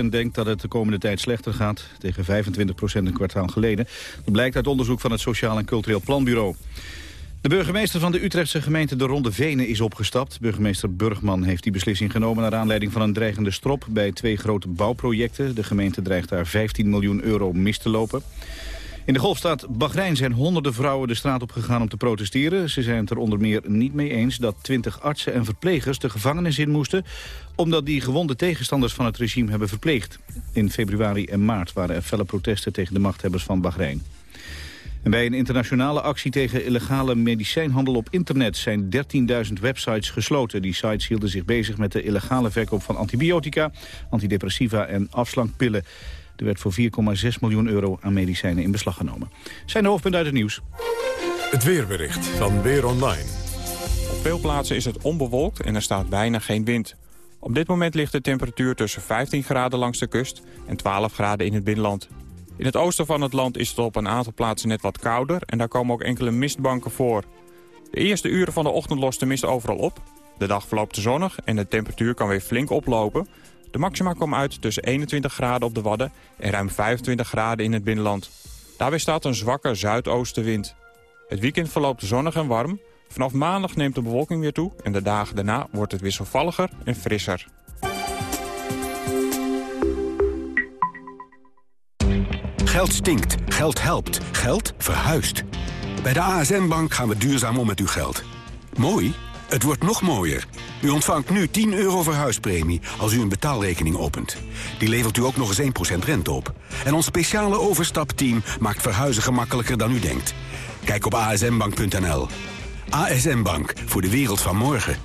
40% denkt dat het de komende tijd slechter gaat, tegen 25% een kwartaal geleden. Dat blijkt uit onderzoek van het Sociaal en Cultureel Planbureau. De burgemeester van de Utrechtse gemeente De Ronde Venen is opgestapt. Burgemeester Burgman heeft die beslissing genomen... naar aanleiding van een dreigende strop bij twee grote bouwprojecten. De gemeente dreigt daar 15 miljoen euro mis te lopen. In de golfstaat Bahrein zijn honderden vrouwen de straat op gegaan om te protesteren. Ze zijn het er onder meer niet mee eens dat 20 artsen en verplegers de gevangenis in moesten... omdat die gewonde tegenstanders van het regime hebben verpleegd. In februari en maart waren er felle protesten tegen de machthebbers van Bahrein. En bij een internationale actie tegen illegale medicijnhandel op internet zijn 13.000 websites gesloten. Die sites hielden zich bezig met de illegale verkoop van antibiotica, antidepressiva en afslankpillen. Er werd voor 4,6 miljoen euro aan medicijnen in beslag genomen. Zijn de hoofdpunten uit het nieuws. Het weerbericht van Weer Online. Op veel plaatsen is het onbewolkt en er staat bijna geen wind. Op dit moment ligt de temperatuur tussen 15 graden langs de kust en 12 graden in het binnenland. In het oosten van het land is het op een aantal plaatsen net wat kouder... en daar komen ook enkele mistbanken voor. De eerste uren van de ochtend lost de mist overal op. De dag verloopt zonnig en de temperatuur kan weer flink oplopen. De maxima komen uit tussen 21 graden op de Wadden... en ruim 25 graden in het binnenland. Daarbij staat een zwakke zuidoostenwind. Het weekend verloopt zonnig en warm. Vanaf maandag neemt de bewolking weer toe... en de dagen daarna wordt het wisselvalliger en frisser. Geld stinkt, geld helpt, geld verhuist. Bij de ASN-bank gaan we duurzaam om met uw geld. Mooi? Het wordt nog mooier. U ontvangt nu 10 euro verhuispremie als u een betaalrekening opent. Die levert u ook nog eens 1% rente op. En ons speciale overstapteam maakt verhuizen gemakkelijker dan u denkt. Kijk op asnbank.nl. ASN Bank, voor de wereld van morgen.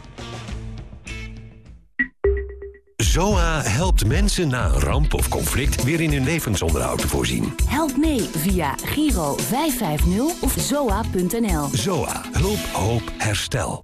ZOA helpt mensen na een ramp of conflict weer in hun levensonderhoud te voorzien. Help mee via Giro 550 of zoa.nl. ZOA. Hulp, hoop, herstel.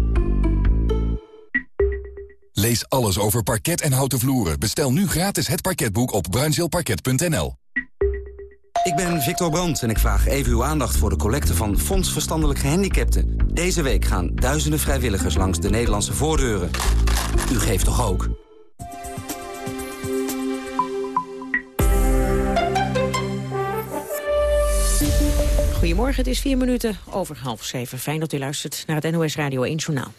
Lees alles over parket en houten vloeren. Bestel nu gratis het parketboek op bruinzeelparket.nl. Ik ben Victor Brandt en ik vraag even uw aandacht voor de collecte van Fonds Verstandelijk Gehandicapten. Deze week gaan duizenden vrijwilligers langs de Nederlandse voordeuren. U geeft toch ook? Goedemorgen, het is vier minuten over half zeven. Fijn dat u luistert naar het NOS Radio 1 Journaal.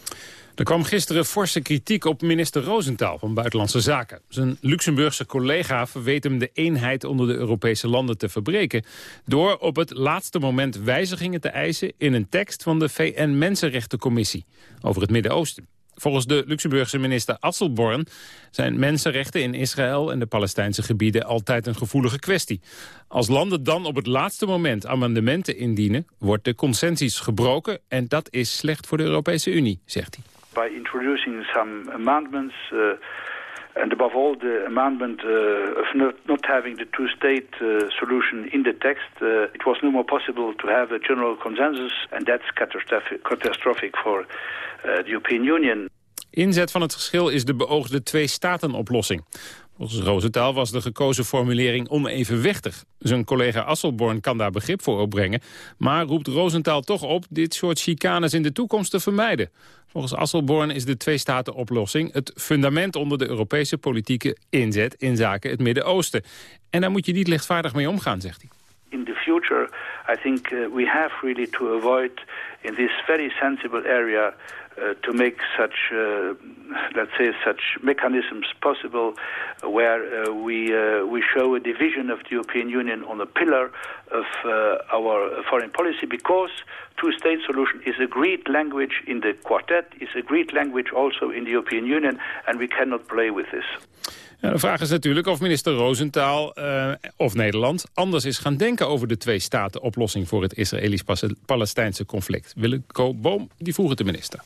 Er kwam gisteren forse kritiek op minister Rosenthal van Buitenlandse Zaken. Zijn Luxemburgse collega verweet hem de eenheid onder de Europese landen te verbreken... door op het laatste moment wijzigingen te eisen in een tekst van de VN-Mensenrechtencommissie over het Midden-Oosten. Volgens de Luxemburgse minister Asselborn zijn mensenrechten in Israël en de Palestijnse gebieden altijd een gevoelige kwestie. Als landen dan op het laatste moment amendementen indienen, wordt de consensus gebroken en dat is slecht voor de Europese Unie, zegt hij. By introducing some amendments uh, and above all the amendment uh, of not, having the two-state uh, solution in the text, uh, it was no more possible to have a general consensus and that's catastrophic, catastrophic for uh, the European Union. Inzet van het geschil is de beoogde twee-staten-oplossing. Volgens Rosenthal was de gekozen formulering onevenwichtig. Zijn collega Asselborn kan daar begrip voor opbrengen... maar roept Rosenthal toch op dit soort chicanes in de toekomst te vermijden. Volgens Asselborn is de twee-staten-oplossing het fundament onder de Europese politieke inzet in zaken het Midden-Oosten. En daar moet je niet lichtvaardig mee omgaan, zegt hij. In the future, I think uh, we have really to avoid in this very sensible area uh, to make such, uh, let's say, such mechanisms possible where uh, we, uh, we show a division of the European Union on a pillar of uh, our foreign policy because two-state solution is a agreed language in the quartet, is agreed language also in the European Union, and we cannot play with this. De vraag is natuurlijk of minister Rosenthal uh, of Nederland anders is gaan denken over de twee-staten-oplossing voor het Israëlisch-Palestijnse conflict. Wilco Boom die vroeg de minister.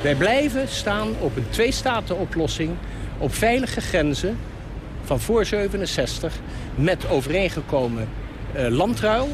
Wij blijven staan op een twee-staten-oplossing op veilige grenzen van voor 67 met overeengekomen uh, landruil,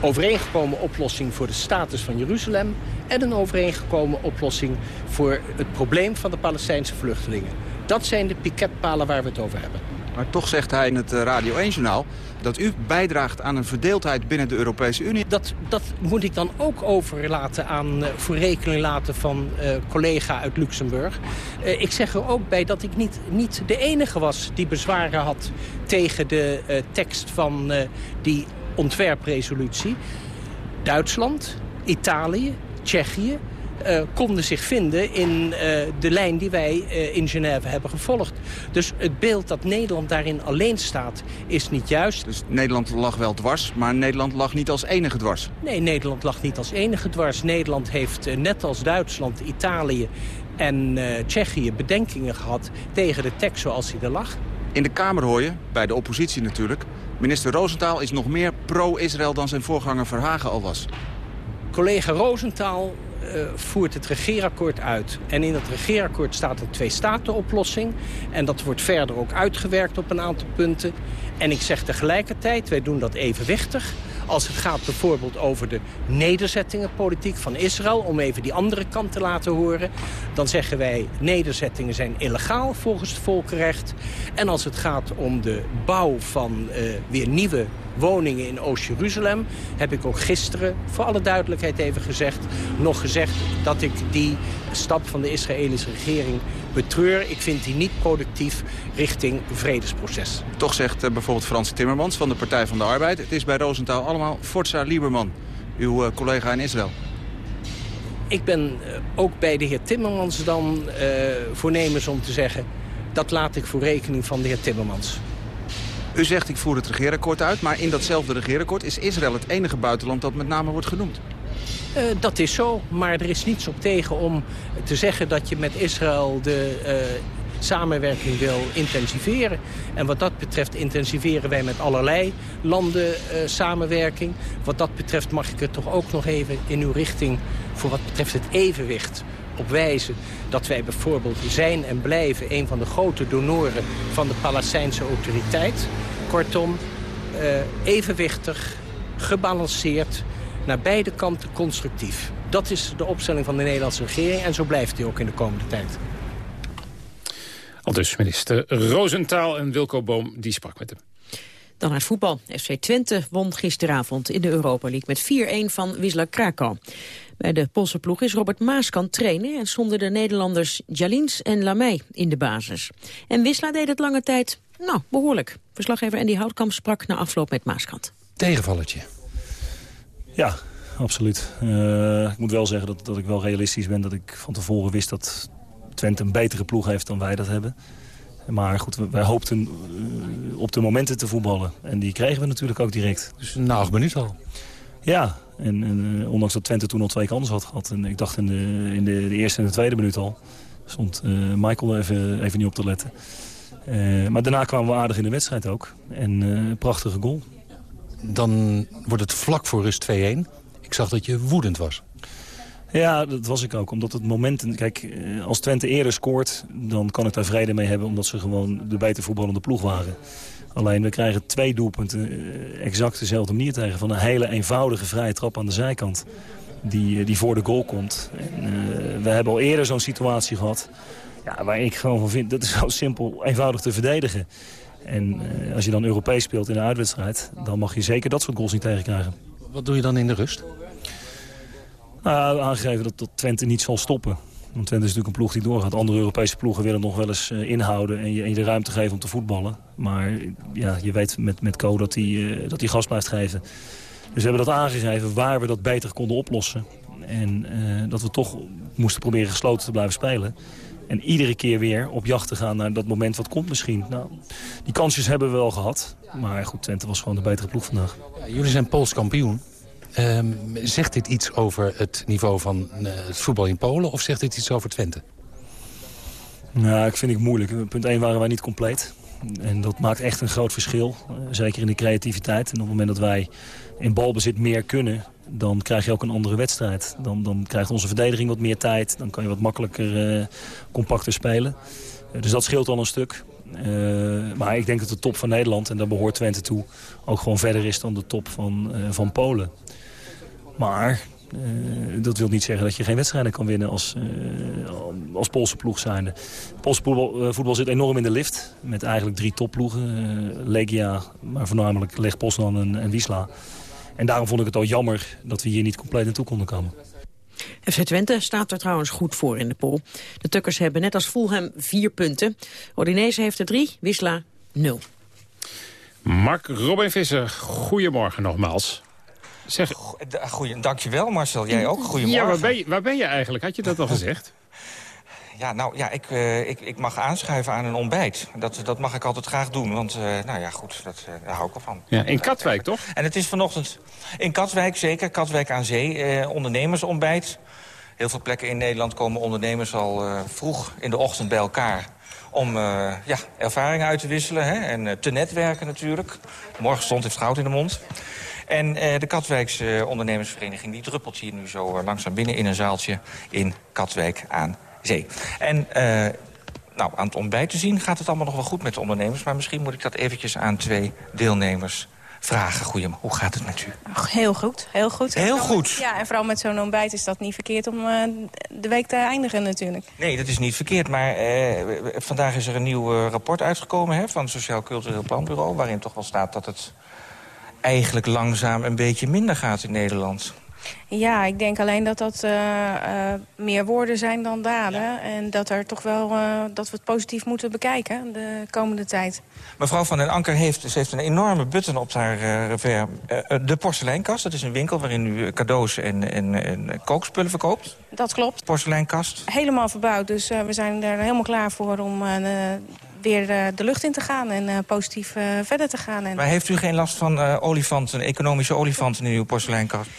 overeengekomen oplossing voor de status van Jeruzalem en een overeengekomen oplossing voor het probleem van de Palestijnse vluchtelingen. Dat zijn de piketpalen waar we het over hebben. Maar toch zegt hij in het eh, Radio 1-journaal dat u bijdraagt aan een verdeeldheid binnen de Europese Unie. Dat, dat moet ik dan ook overlaten aan, uh, voor rekening laten van uh, collega uit Luxemburg. Uh, ik zeg er ook bij dat ik niet, niet de enige was die bezwaren had tegen de tekst van die ontwerpresolutie. Duitsland, Italië, Tsjechië, uh, konden zich vinden in uh, de lijn die wij uh, in Genève hebben gevolgd. Dus het beeld dat Nederland daarin alleen staat is niet juist. Dus Nederland lag wel dwars, maar Nederland lag niet als enige dwars? Nee, Nederland lag niet als enige dwars. Nederland heeft net als Duitsland, Italië en Tsjechië bedenkingen gehad tegen de tekst zoals die er lag. In de Kamer hoor je, bij de oppositie natuurlijk... minister Rosenthal is nog meer pro-Israël dan zijn voorganger Verhagen al was. Collega Rosenthal uh, voert het regeerakkoord uit. En in het regeerakkoord staat een twee-staten-oplossing. En dat wordt verder ook uitgewerkt op een aantal punten. En ik zeg tegelijkertijd, wij doen dat evenwichtig. Als het gaat bijvoorbeeld over de nederzettingenpolitiek van Israël... om even die andere kant te laten horen... dan zeggen wij nederzettingen zijn illegaal volgens het volkenrecht. En als het gaat om de bouw van uh, weer nieuwe woningen in Oost-Jeruzalem... heb ik ook gisteren, voor alle duidelijkheid even gezegd... nog gezegd dat ik die stap van de Israëlische regering betreur. Ik vind die niet productief richting vredesproces. Toch zegt uh, bijvoorbeeld Frans Timmermans van de Partij van de Arbeid... het is bij Rosenthal allemaal Forza Lieberman, uw uh, collega in Israël. Ik ben uh, ook bij de heer Timmermans dan voornemens om te zeggen... dat laat ik voor rekening van de heer Timmermans. U zegt ik voer het regeerakkoord uit, maar in datzelfde regeerakkoord is Israël het enige buitenland dat met name wordt genoemd. Uh, dat is zo, maar er is niets op tegen om te zeggen dat je met Israël de uh, samenwerking wil intensiveren. En wat dat betreft intensiveren wij met allerlei landen uh, samenwerking. Wat dat betreft mag ik het toch ook nog even in uw richting voor wat betreft het evenwicht op wijzen dat wij bijvoorbeeld zijn en blijven een van de grote donoren van de Palestijnse autoriteit. Kortom, evenwichtig, gebalanceerd, naar beide kanten constructief. Dat is de opstelling van de Nederlandse regering en zo blijft die ook in de komende tijd. Al dus minister Roosentaal en Wilco Boom, die sprak met hem. Dan naar het voetbal. FC Twente won gisteravond in de Europa League met 4-1 van Wisla Krakau. Bij de Poolse ploeg is Robert Maaskant trainen en stonden de Nederlanders Jalins en Lamey in de basis. En Wisla deed het lange tijd, nou, behoorlijk. Verslaggever Andy Houtkamp sprak na afloop met Maaskant. Tegenvalletje. Ja, absoluut. Uh, ik moet wel zeggen dat, dat ik wel realistisch ben. Dat ik van tevoren wist dat Twente een betere ploeg heeft dan wij dat hebben. Maar goed, wij hoopten uh, op de momenten te voetballen. En die kregen we natuurlijk ook direct. Dus na acht minuten al? Ja, en, en uh, ondanks dat Twente toen al twee kansen had gehad. En ik dacht in de, in de, de eerste en de tweede minuut al. Stond Michael even, even niet op te letten. maar daarna kwamen we aardig in de wedstrijd ook. En prachtige goal. Dan wordt het vlak voor rust 2-1. Ik zag dat je woedend was. Ja, dat was ik ook. Omdat het moment... Kijk, eh, als Twente eerder scoort, dan kan ik daar vrede mee hebben... omdat ze gewoon de beter voetballende ploeg waren. Alleen, we krijgen twee doelpunten eh, exact dezelfde manier tegen. Van een hele eenvoudige vrije trap aan de zijkant. Die, eh, die voor de goal komt. En, we hebben al eerder zo'n situatie gehad... Ja, waar ik gewoon van vind, dat is zo simpel, eenvoudig te verdedigen. En uh, als je dan Europees speelt in een uitwedstrijd... dan mag je zeker dat soort goals niet tegenkrijgen. Wat doe je dan in de rust? Nou, aangegeven dat, dat Twente niet zal stoppen. Want Twente is natuurlijk een ploeg die doorgaat. Andere Europese ploegen willen nog wel eens uh, inhouden en je, en je, de ruimte geven om te voetballen. Maar ja, je weet met, met Co dat hij uh, dat gas blijft geven. Dus we hebben dat aangegeven waar we dat beter konden oplossen. En uh, dat we toch moesten proberen gesloten te blijven spelen. En iedere keer weer op jacht te gaan naar dat moment wat komt misschien. Nou, die kansjes hebben we wel gehad. Maar goed, Twente was gewoon de betere ploeg vandaag. Ja, jullie zijn Pools kampioen. Um, zegt dit iets over het niveau van uh, het voetbal in Polen of zegt dit iets over Twente? Nou, ik vind het moeilijk. Punt 1 waren wij niet compleet. En dat maakt echt een groot verschil. Uh, zeker in de creativiteit. En op het moment dat wij in balbezit meer kunnen... dan krijg je ook een andere wedstrijd. Dan, dan krijgt onze verdediging wat meer tijd. Dan kan je wat makkelijker, uh, compacter spelen. dus dat scheelt al een stuk. Uh, maar ik denk dat de top van Nederland, en daar behoort Twente toe... ook gewoon verder is dan de top van, van Polen. Maar dat wil niet zeggen dat je geen wedstrijden kan winnen als, als Poolse ploeg zijnde. Poolse voetbal, voetbal, zit enorm in de lift. Met eigenlijk drie topploegen. Legia, maar voornamelijk Leg Poznan en, en Wisla. En daarom vond ik het al jammer dat we hier niet compleet naartoe konden komen. FC Twente staat er trouwens goed voor in de pool. De Tukkers hebben net als Fulham vier punten. Ordinese heeft er drie, Wisla nul. Mark Robin Visser, goedemorgen nogmaals. Zeg... Goeie, dankjewel Marcel, jij ook. Goedemorgen. Ja, waar ben, je, waar ben je eigenlijk? Had je dat al gezegd? Ja, nou ja, ik, uh, ik, ik mag aanschuiven aan een ontbijt. Dat, dat mag ik altijd graag doen, want uh, nou ja, goed, dat, uh, daar hou ik wel van. Ja, in Katwijk, toch? En het is vanochtend in Katwijk, zeker, Katwijk aan Zee, ondernemersontbijt. Heel veel plekken in Nederland komen ondernemers al vroeg in de ochtend bij elkaar... om ja, ervaringen uit te wisselen hè, en te netwerken natuurlijk. Morgen stond heeft goud in de mond. En de Katwijkse ondernemersvereniging die druppelt hier nu zo langzaam binnen in een zaaltje in Katwijk aan Zee. En uh, nou, aan het ontbijt te zien gaat het allemaal nog wel goed met de ondernemers... maar misschien moet ik dat eventjes aan twee deelnemers vragen. Goedemorgen, hoe gaat het met u? Ach, heel goed, heel goed. Heel goed? Ja, en vooral met zo'n ontbijt is dat niet verkeerd om uh, de week te eindigen natuurlijk. Nee, dat is niet verkeerd, maar uh, vandaag is er een nieuw uh, rapport uitgekomen... Hè, van het Sociaal Cultureel Planbureau... waarin toch wel staat dat het eigenlijk langzaam een beetje minder gaat in Nederland. Ja, ik denk alleen dat dat uh, uh, meer woorden zijn dan daden. Ja. En dat, er toch wel, uh, dat we het positief moeten bekijken de komende tijd. Mevrouw Van den Anker heeft, dus heeft een enorme button op haar revers. de porseleinkast, dat is een winkel waarin u cadeaus en, en, en kookspullen verkoopt. Dat klopt. Porseleinkast. Helemaal verbouwd, dus we zijn er helemaal klaar voor om weer uh, de lucht in te gaan en uh, positief uh, verder te gaan. En... Maar heeft u geen last van olifanten, economische olifanten in uw porseleinkast?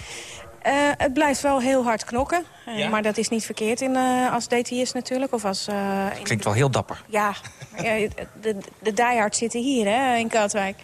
Het blijft wel heel hard knokken. Ja? Maar dat is niet verkeerd in, als DTS natuurlijk. Of als, Klinkt wel heel dapper. [LAUGHS] Ja, de, de diehards zitten hier hè, in Katwijk.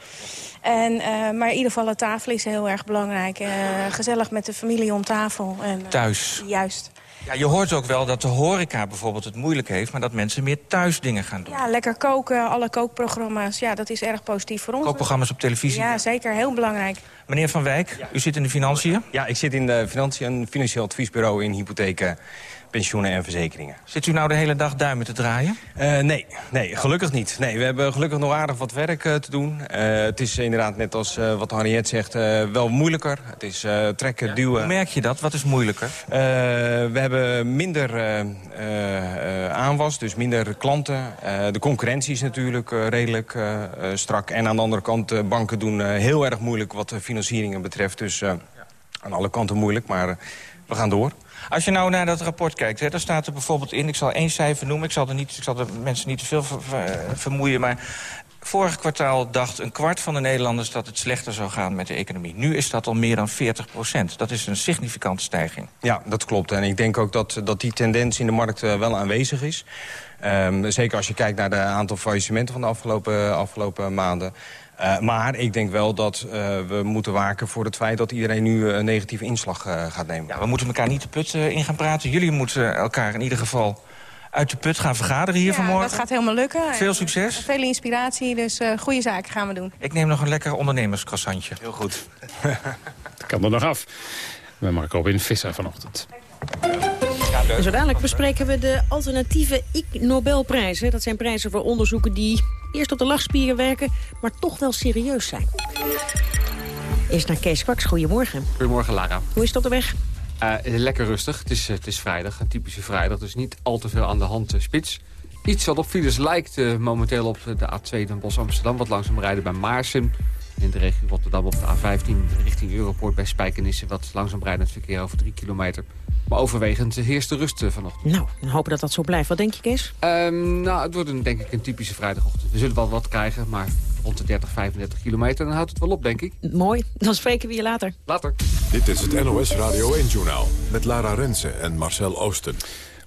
En, maar in ieder geval, de tafel is heel erg belangrijk. gezellig met de familie om tafel. En, Thuis. Juist. Ja, je hoort ook wel dat de horeca bijvoorbeeld het moeilijk heeft... maar dat mensen meer thuis dingen gaan doen. Ja, lekker koken, alle kookprogramma's. Ja, dat is erg positief voor ons. Kookprogramma's op televisie? Ja, zeker. Heel belangrijk. Meneer Van Wijk, ja. u zit in de financiën? Ja, ik zit in de financiën, een financieel adviesbureau in hypotheken pensioenen en verzekeringen. Zit u nou de hele dag duimen te draaien? Uh, nee, nee, gelukkig niet. Nee, we hebben gelukkig nog aardig wat werk uh, te doen. Uh, het is inderdaad, net als wat Harriet zegt, wel moeilijker. Het is trekken, ja. duwen. Hoe merk je dat? Wat is moeilijker? we hebben minder aanwas, dus minder klanten. de concurrentie is natuurlijk redelijk strak. En aan de andere kant, banken doen heel erg moeilijk wat financieringen betreft. Dus aan alle kanten moeilijk, maar eh, we gaan door. Als je nou naar dat rapport kijkt, hè, daar staat er bijvoorbeeld in... ik zal één cijfer noemen, ik zal, er niet, ik zal de mensen niet te veel ver- vermoeien... maar vorig kwartaal dacht een kwart van de Nederlanders... dat het slechter zou gaan met de economie. Nu is dat al meer dan 40 procent. Dat is een significante stijging. Ja, dat klopt. En ik denk ook dat, dat die tendens in de markt eh, wel aanwezig is. Ehm, zeker als je kijkt naar de aantal faillissementen van de afgelopen, afgelopen maanden. Eh, maar ik denk wel dat eh, we moeten waken voor het feit dat iedereen nu een negatieve inslag eh, gaat nemen. Ja, we moeten elkaar niet de put eh, in gaan praten. Jullie moeten elkaar in ieder geval uit de put gaan vergaderen hier Ja, vanmorgen. dat gaat helemaal lukken. Veel succes. Veel inspiratie, dus eh goede zaken gaan we doen. Ik neem nog een lekker ondernemerscroissantje. Heel goed. [LAUGHS] Dat kan er nog af. Met Mark Robin Visser vanochtend. En zo dadelijk bespreken we de alternatieve Ig Nobelprijzen. Dat zijn prijzen voor onderzoeken die eerst op de lachspieren werken... maar toch wel serieus zijn. Eerst naar Kees Kwaks, goedemorgen. Goedemorgen, Lara. Hoe is het op de weg? Eh, lekker rustig. Het is, eh, het is vrijdag, een typische vrijdag. Dus niet al te veel aan de hand eh, spits. Iets wat op files lijkt momenteel op de A2 Den Bosch Amsterdam. Wat langzaam rijden bij Maarsen. In de regio Rotterdam op de A15 richting Europoort bij Spijkenisse. Wat langzaam rijdend verkeer over 3 kilometer. Maar overwegend heerst de rust eh, vanochtend. Nou, dan hopen dat dat zo blijft. Wat denk je, Kees? Ehm, nou, het wordt een, denk ik een typische vrijdagochtend. We zullen wel wat krijgen, maar rond de 30, 35 kilometer. Dan houdt het wel op, denk ik. Mooi, dan spreken we je later. Later. Dit is het NOS Radio 1-journaal met Lara Rensen en Marcel Oosten.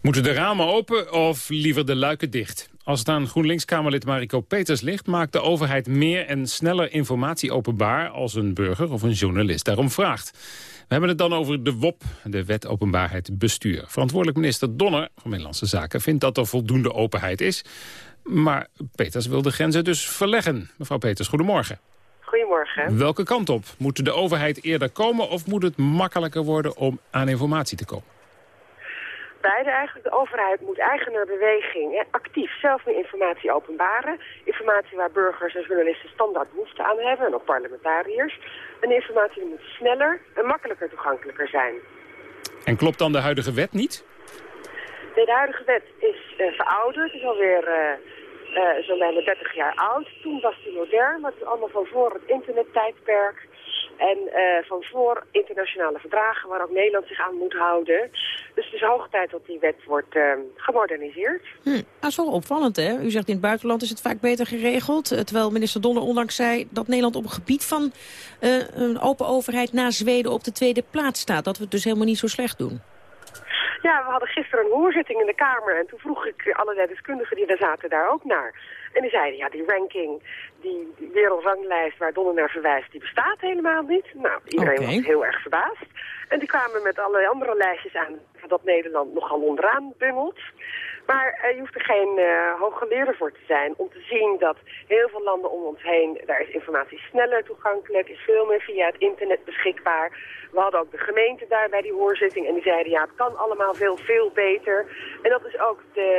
Moeten de ramen open of liever de luiken dicht? Als het aan GroenLinks-Kamerlid Mariko Peters ligt... maakt de overheid meer en sneller informatie openbaar... als een burger of een journalist daarom vraagt. We hebben het dan over de WOP, de Wet Openbaarheid Bestuur. Verantwoordelijk minister Donner van Binnenlandse Zaken... vindt dat er voldoende openheid is. Maar Peters wil de grenzen dus verleggen. Mevrouw Peters, goedemorgen. Goedemorgen. Welke kant op? Moet de overheid eerder komen... of moet het makkelijker worden om aan informatie te komen? Beide eigenlijk. De overheid moet eigenaarbeweging hè, actief zelf meer informatie openbaren. Informatie waar burgers en journalisten standaard behoefte aan hebben. En ook parlementariërs. En informatie die moet sneller en makkelijker toegankelijker zijn. En klopt dan de huidige wet niet? Nee, de huidige wet is eh, verouderd. Het is alweer eh, zo'n bijna 30 jaar oud. Toen was die modern, maar het is allemaal van voor het internettijdperk. En eh, van voor internationale verdragen waar ook Nederland zich aan moet houden. Dus het is hoog tijd dat die wet wordt eh, gemoderniseerd. Hm, dat is wel opvallend, hè? U zegt in het buitenland is het vaak beter geregeld. eh, Terwijl minister Donner onlangs zei dat Nederland op het gebied van eh, een open overheid na Zweden op de tweede plaats staat. Dat we het dus helemaal niet zo slecht doen. Ja, we hadden gisteren een hoorzitting in de Kamer en toen vroeg ik allerlei deskundigen die daar zaten daar ook naar. En die zeiden, ja, die ranking, die, die wereldranglijst waar Donner naar verwijst, die bestaat helemaal niet. Nou, iedereen was heel erg verbaasd. En die kwamen met allerlei andere lijstjes aan dat Nederland nogal onderaan bungelt. Maar eh, je hoeft er geen eh hooggeleerde voor te zijn om te zien dat heel veel landen om ons heen, daar is informatie sneller toegankelijk, is veel meer via het internet beschikbaar. We hadden ook de gemeente daar bij die hoorzitting en die zeiden ja, het kan allemaal veel, veel beter. En dat is ook de,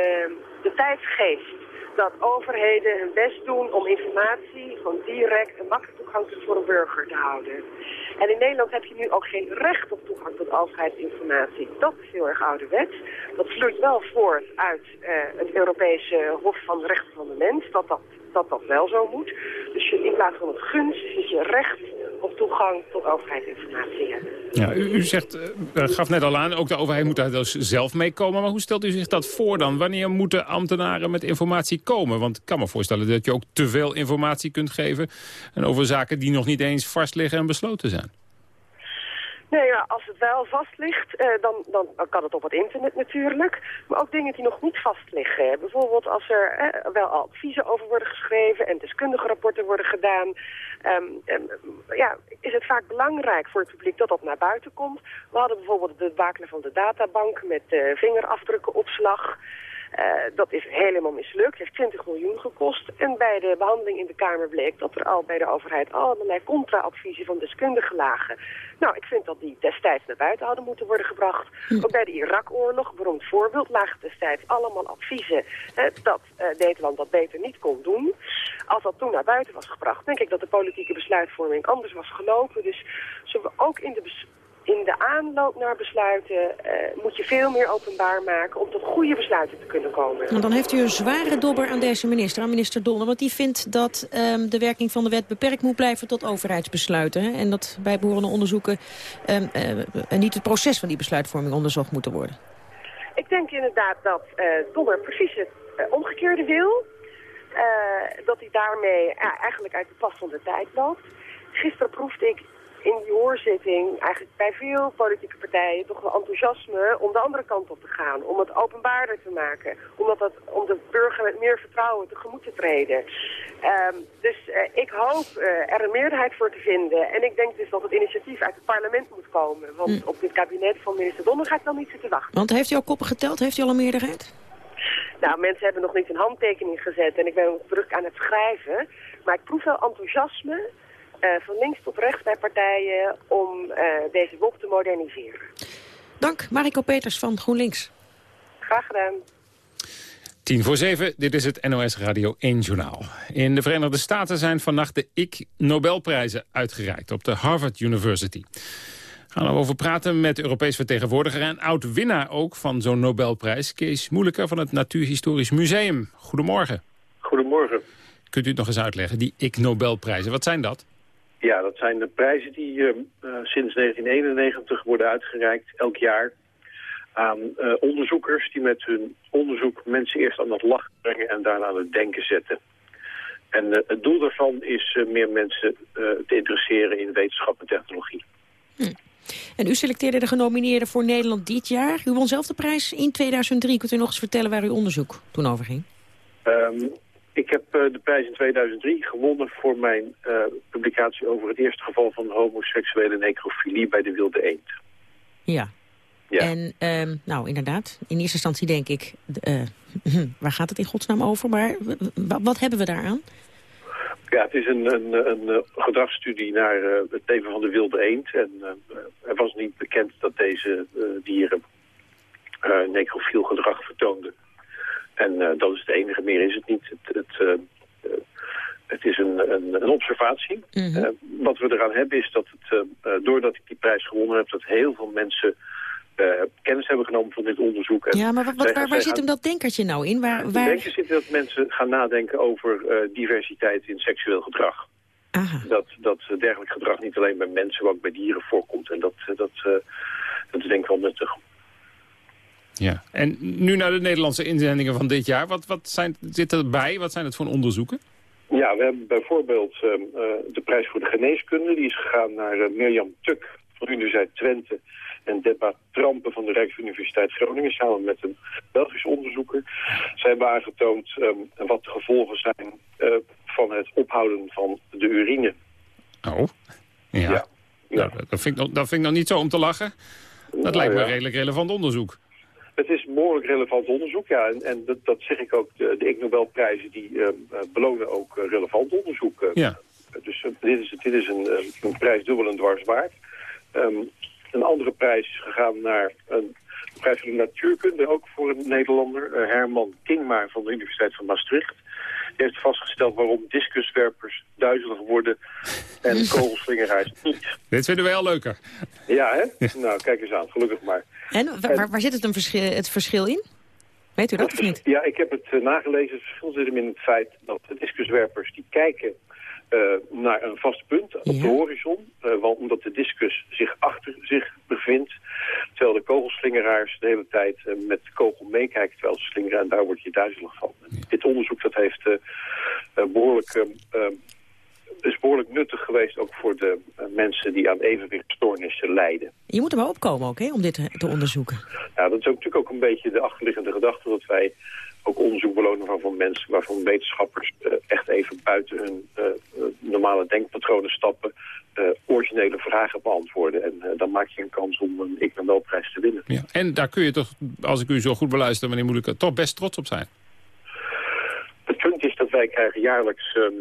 de tijdsgeest dat overheden hun best doen om informatie gewoon direct en makkelijk toegankelijk voor een burger te houden. En in Nederland heb je nu ook geen recht op toegang tot overheidsinformatie. Dat is heel erg ouderwets. Dat vloeit wel voort uit eh, het Europese Hof van de Rechten van de Mens, dat dat, dat dat wel zo moet. Dus in plaats van het gunst is je recht op toegang tot overheidsinformatie hebben. Ja, u, zegt, eh, gaf net al aan, ook de overheid moet daar dus zelf mee komen. Maar hoe stelt u zich dat voor dan? Wanneer moeten ambtenaren met informatie komen? Want ik kan me voorstellen dat je ook te veel informatie kunt geven... en over zaken die nog niet eens vast liggen en besloten zijn. Nee, ja, als het wel vast ligt, eh, dan, dan kan het op het internet natuurlijk. Maar ook dingen die nog niet vast liggen. Bijvoorbeeld als er eh, wel al adviezen over worden geschreven en deskundige rapporten worden gedaan. ehm, ehm, ja, is het vaak belangrijk voor het publiek dat dat naar buiten komt. We hadden bijvoorbeeld het wakelen van de databank met eh vingerafdrukkenopslag. Eh, dat is helemaal mislukt, heeft 20 miljoen gekost. En bij de behandeling in de Kamer bleek dat er al bij de overheid allerlei contra-adviezen van deskundigen lagen. Nou, ik vind dat die destijds naar buiten hadden moeten worden gebracht. Ook bij de Irak-oorlog, beroemd voorbeeld, lagen destijds allemaal adviezen hè, dat eh, Nederland dat beter niet kon doen. Als dat toen naar buiten was gebracht, denk ik dat de politieke besluitvorming anders was gelopen. Dus zullen we ook in de in de aanloop naar besluiten eh, moet je veel meer openbaar maken om tot goede besluiten te kunnen komen. Nou, dan heeft u een zware dobber aan deze minister, aan minister Donner. Want die vindt dat ehm, de werking van de wet beperkt moet blijven tot overheidsbesluiten. Hè, en dat bijbehorende onderzoeken um, uh, niet het proces van die besluitvorming onderzocht moeten worden. Ik denk inderdaad dat uh, Donner precies het omgekeerde wil. dat hij daarmee eigenlijk uit de pas van de tijd loopt. Gisteren proefde ik in die hoorzitting eigenlijk bij veel politieke partijen toch wel enthousiasme om de andere kant op te gaan. Om het openbaarder te maken. Omdat dat, om de burger met meer vertrouwen tegemoet te treden. Um, dus uh, ik hoop uh, er een meerderheid voor te vinden. En ik denk dus dat het initiatief uit het parlement moet komen. Want hm. op dit kabinet van minister Donner ga ik dan niet zitten wachten. Want heeft u al koppen geteld? Heeft u al een meerderheid? Nou, mensen hebben nog niet een handtekening gezet en ik ben druk aan het schrijven. Maar ik proef wel enthousiasme uh, van links tot rechts bij partijen om uh, deze WOP te moderniseren. Dank, Mariko Peters van GroenLinks. Graag gedaan. Tien voor zeven, dit is het NOS Radio 1 Journaal. In de Verenigde Staten zijn vannacht de Ik Nobelprijzen uitgereikt op de Harvard University. We gaan erover praten met de Europees vertegenwoordiger en oud-winnaar ook van zo'n Nobelprijs, Kees Moeilijker van het Natuurhistorisch Museum. Goedemorgen. Goedemorgen. Kunt u het nog eens uitleggen, die Ik Nobelprijzen, wat zijn dat? Ja, dat zijn de prijzen die uh, sinds 1991 worden uitgereikt, elk jaar, aan uh, onderzoekers die met hun onderzoek mensen eerst aan het lachen brengen en daarna aan het denken zetten. En uh, het doel daarvan is meer mensen te interesseren in wetenschap en technologie. Hm. En u selecteerde de genomineerden voor Nederland dit jaar. U won zelf de prijs in 2003. Kunt u nog eens vertellen waar uw onderzoek toen over ging? Um, ik heb uh, de prijs in 2003 gewonnen voor mijn uh, publicatie over het eerste geval van homoseksuele necrofilie bij de wilde eend. Ja. ja. En uh, nou inderdaad, in eerste instantie denk ik, uh, [CLEARS THROAT] waar gaat het in godsnaam over? Maar wat hebben we daaraan? Ja, het is een, een, een gedragsstudie naar het leven van de wilde eend. En er was niet bekend dat deze dieren necrofiel gedrag vertoonden. En uh, dat is het enige, meer is het niet. Het, het, uh, het is een, een, een observatie. Mm -hmm. uh, wat we eraan hebben is dat het, doordat ik die prijs gewonnen heb... dat heel veel mensen kennis hebben genomen van dit onderzoek. En ja, maar wat, wat, waar, waar zit hem dat denkertje nou in? Waar, waar... denker zit dat mensen gaan nadenken over diversiteit in seksueel gedrag. Aha. Dat, dat dergelijk gedrag niet alleen bij mensen, maar ook bij dieren voorkomt. En dat, dat, dat is denk ik wel nuttig. Ja. En nu naar de Nederlandse inzendingen van dit jaar. Wat, wat zijn, zit erbij? Wat zijn het voor onderzoeken? Ja, we hebben bijvoorbeeld uh, de prijs voor de geneeskunde. Die is gegaan naar uh, Mirjam Tuk van de Universiteit Twente. En Debba Trampen van de Rijksuniversiteit Groningen samen met een Belgisch onderzoeker. Zij hebben aangetoond um, wat de gevolgen zijn uh, van het ophouden van de urine. Oh, ja. ja. Nou, dat, vind ik nog, dat vind ik nog niet zo om te lachen. Dat nou, lijkt me ja. redelijk relevant onderzoek. Het is behoorlijk relevant onderzoek, ja. En, en dat, dat, zeg ik ook, de, de Ig Nobelprijzen die uh, belonen ook uh, relevant onderzoek. Uh, ja. Dus dit is, dit is een, een prijs dubbel en dwars waard. Um, een andere prijs is gegaan naar een prijs voor de natuurkunde, ook voor een Nederlander. Herman Kingma van de Universiteit van Maastricht. Heeft vastgesteld waarom discuswerpers duizelig worden en [LAUGHS] kogelslingeraars niet. Dit vinden wij al leuker. Ja, hè? Nou, kijk eens aan. Gelukkig maar. En waar, waar zit het, een verschil, het verschil in? Weet u dat of niet? Ja, ik heb het uh, nagelezen. Het verschil zit hem in het feit dat de discuswerpers die kijken uh, naar een vast punt op ja. de horizon. Uh, want omdat de discus zich achter zich bevindt. Terwijl de kogelslingeraars de hele tijd met de kogel meekijken terwijl ze slingeren. En daar word je duizelig van. Ja. Dit onderzoek dat heeft behoorlijk is behoorlijk nuttig geweest ook voor de mensen die aan evenwichtstoornissen lijden. Je moet er maar opkomen ook, hè, om dit te, te, onderzoeken. Ja, dat is ook, natuurlijk ook een beetje de achterliggende gedachte dat wij ook onderzoek belonen van, van mensen waarvan wetenschappers uh, echt even buiten hun uh, normale denkpatronen stappen, originele vragen beantwoorden. En dan maak je een kans om een Ik Nobelprijs te winnen. Ja. En daar kun je toch, als ik u zo goed beluister, meneer Moeilijke, toch best trots op zijn. Het punt is dat wij krijgen jaarlijks um,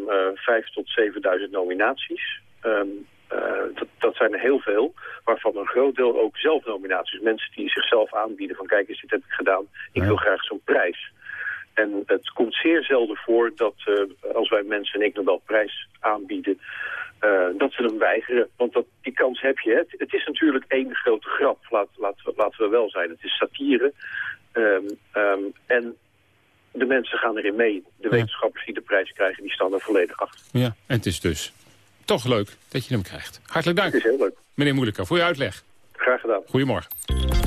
5.000 tot 7.000 nominaties. Um, uh, dat, dat, zijn er heel veel, waarvan een groot deel ook zelfnominaties. Mensen die zichzelf aanbieden van kijk eens, dit heb ik gedaan, ik wil graag zo'n prijs. En het komt zeer zelden voor dat als wij mensen een Ig Nobelprijs aanbieden... dat ze hem weigeren. Want dat, die kans heb je. Het, het is natuurlijk één grote grap, laat, laten, laten we wel zijn. Het is satire. Ehm, ehm, en de mensen gaan erin mee. De wetenschappers die de prijs krijgen, die staan er volledig achter. Ja, en het is dus toch leuk dat je hem krijgt. Hartelijk dank. Het is heel leuk. Meneer Moeilijker, voor uw uitleg. Graag gedaan. Goedemorgen.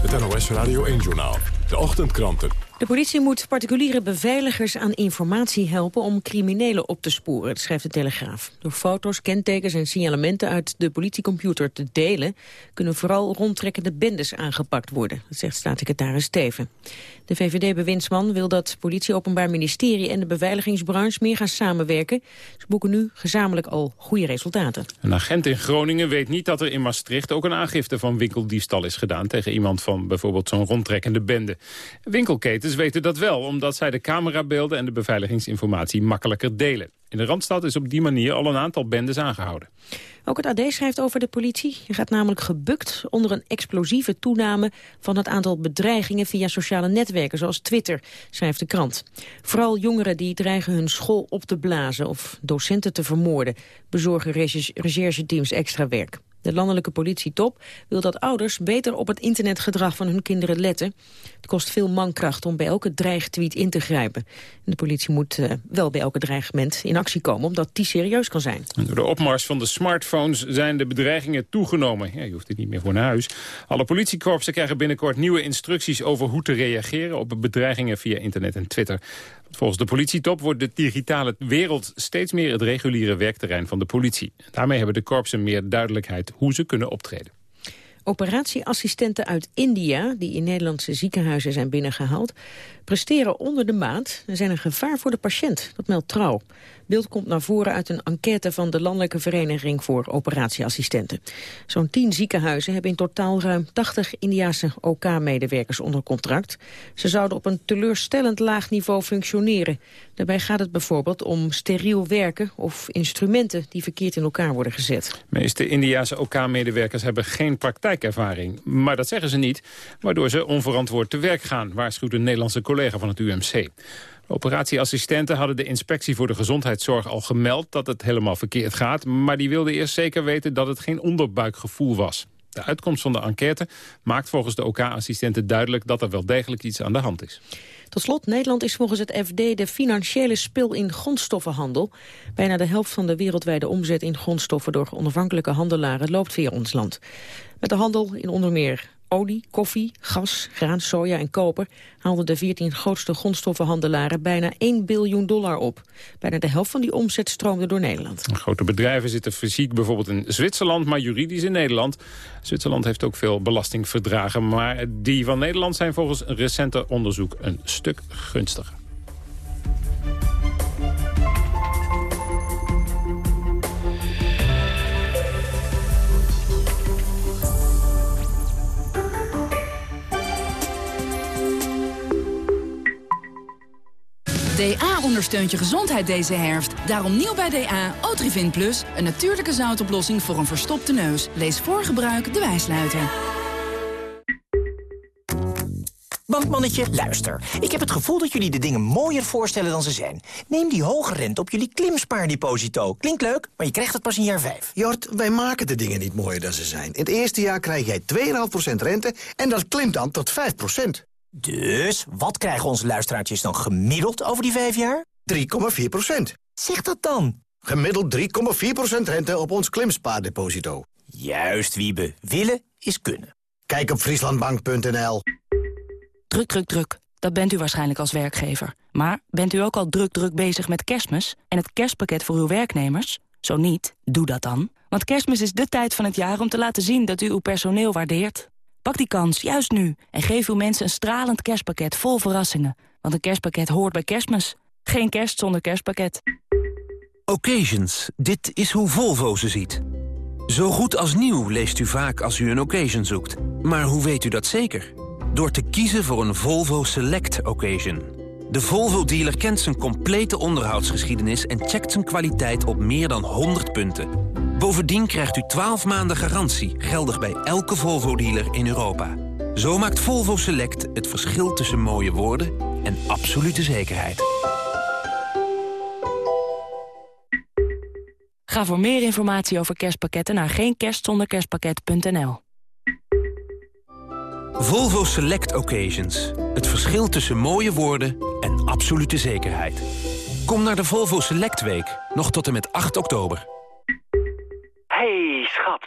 Het NOS Radio 1-journaal. De ochtendkranten. De politie moet particuliere beveiligers aan informatie helpen om criminelen op te sporen, schrijft de Telegraaf. Door foto's, kentekens en signalementen uit de politiecomputer te delen, kunnen vooral rondtrekkende bendes aangepakt worden, zegt staatssecretaris Steven. De VVD-bewindsman wil dat politie, openbaar ministerie en de beveiligingsbranche meer gaan samenwerken. Ze boeken nu gezamenlijk al goede resultaten. Een agent in Groningen weet niet dat er in Maastricht ook een aangifte van winkeldiefstal is gedaan tegen iemand van bijvoorbeeld zo'n rondtrekkende bende. Winkelketens weten dat wel, omdat zij de camerabeelden en de beveiligingsinformatie makkelijker delen. In de Randstad is op die manier al een aantal bendes aangehouden. Ook het AD schrijft over de politie. Je gaat namelijk gebukt onder een explosieve toename van het aantal bedreigingen via sociale netwerken zoals Twitter, schrijft de krant. Vooral jongeren die dreigen hun school op te blazen of docenten te vermoorden, bezorgen rechercheteams extra werk. De landelijke politietop wil dat ouders beter op het internetgedrag van hun kinderen letten. Het kost veel mankracht om bij elke dreigtweet in te grijpen. de politie moet uh, wel bij elke dreigement in actie komen, omdat die serieus kan zijn. door de opmars van de smartphones zijn de bedreigingen toegenomen. Ja, je hoeft er niet meer voor naar huis. Alle politiekorpsen krijgen binnenkort nieuwe instructies over hoe te reageren op bedreigingen via internet en Twitter. Volgens de politietop wordt de digitale wereld steeds meer het reguliere werkterrein van de politie. Daarmee hebben de korpsen meer duidelijkheid hoe ze kunnen optreden. Operatieassistenten uit India, die in Nederlandse ziekenhuizen zijn binnengehaald, presteren onder de maat en zijn een gevaar voor de patiënt. Dat meldt Trouw. Beeld komt naar voren uit een enquête van de Landelijke Vereniging voor Operatieassistenten. Zo'n tien ziekenhuizen hebben in totaal ruim 80 Indiase OK-medewerkers onder contract. Ze zouden op een teleurstellend laag niveau functioneren. Daarbij gaat het bijvoorbeeld om steriel werken of instrumenten die verkeerd in elkaar worden gezet. De meeste Indiase OK-medewerkers hebben geen praktijkervaring. Maar dat zeggen ze niet, waardoor ze onverantwoord te werk gaan, waarschuwt een Nederlandse collega van het UMC. Operatieassistenten hadden de inspectie voor de gezondheidszorg al gemeld dat het helemaal verkeerd gaat. Maar die wilden eerst zeker weten dat het geen onderbuikgevoel was. De uitkomst van de enquête maakt volgens de OK-assistenten duidelijk dat er wel degelijk iets aan de hand is. Tot slot, Nederland is volgens het FD de financiële spil in grondstoffenhandel. Bijna de helft van de wereldwijde omzet in grondstoffen door onafhankelijke handelaren loopt via ons land. Met de handel in onder meer olie, koffie, gas, graan, soja en koper haalden de 14 grootste grondstoffenhandelaren bijna 1 biljoen dollar op. Bijna de helft van die omzet stroomde door Nederland. Grote bedrijven zitten fysiek bijvoorbeeld in Zwitserland, maar juridisch in Nederland. Zwitserland heeft ook veel belastingverdragen, maar die van Nederland zijn volgens recente onderzoek een stuk gunstiger. DA ondersteunt je gezondheid deze herfst. Daarom nieuw bij DA, Otrivin Plus. Een natuurlijke zoutoplossing voor een verstopte neus. Lees voor gebruik de wijsluiter. Bankmannetje, luister. Ik heb het gevoel dat jullie de dingen mooier voorstellen dan ze zijn. Neem die hoge rente op jullie klimspaardeposito. Klinkt leuk, maar je krijgt het pas in jaar 5. Jort, wij maken de dingen niet mooier dan ze zijn. In het eerste jaar krijg jij 2,5% rente en dat klimt dan tot 5%. Dus, wat krijgen onze luisteraartjes dan gemiddeld over die vijf jaar? 3,4 procent. Zeg dat dan. Gemiddeld 3,4 procent rente op ons klimspaardeposito. Juist, Wiebe. Willen is kunnen. Kijk op frieslandbank.nl. Druk, druk, druk. Dat bent u waarschijnlijk als werkgever. Maar bent u ook al druk, druk bezig met kerstmis... en het kerstpakket voor uw werknemers? Zo niet, doe dat dan. Want kerstmis is de tijd van het jaar om te laten zien dat u uw personeel waardeert. Pak die kans, juist nu. En geef uw mensen een stralend kerstpakket vol verrassingen. Want een kerstpakket hoort bij kerstmis. Geen kerst zonder kerstpakket. Occasions. Dit is hoe Volvo ze ziet. Zo goed als nieuw leest u vaak als u een occasion zoekt. Maar hoe weet u dat zeker? Door te kiezen voor een Volvo Select Occasion. De Volvo-dealer kent zijn complete onderhoudsgeschiedenis... en checkt zijn kwaliteit op meer dan 100 punten. Bovendien krijgt u 12 maanden garantie, geldig bij elke Volvo-dealer in Europa. Zo maakt Volvo Select het verschil tussen mooie woorden en absolute zekerheid. Ga voor meer informatie over kerstpakketten naar geenkerstzonderkerstpakket.nl. Volvo Select Occasions. Het verschil tussen mooie woorden en absolute zekerheid. Kom naar de Volvo Select Week, nog tot en met 8 oktober.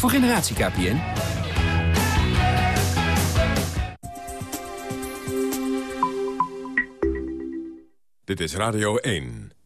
Voor generatie KPN. Dit is Radio 1.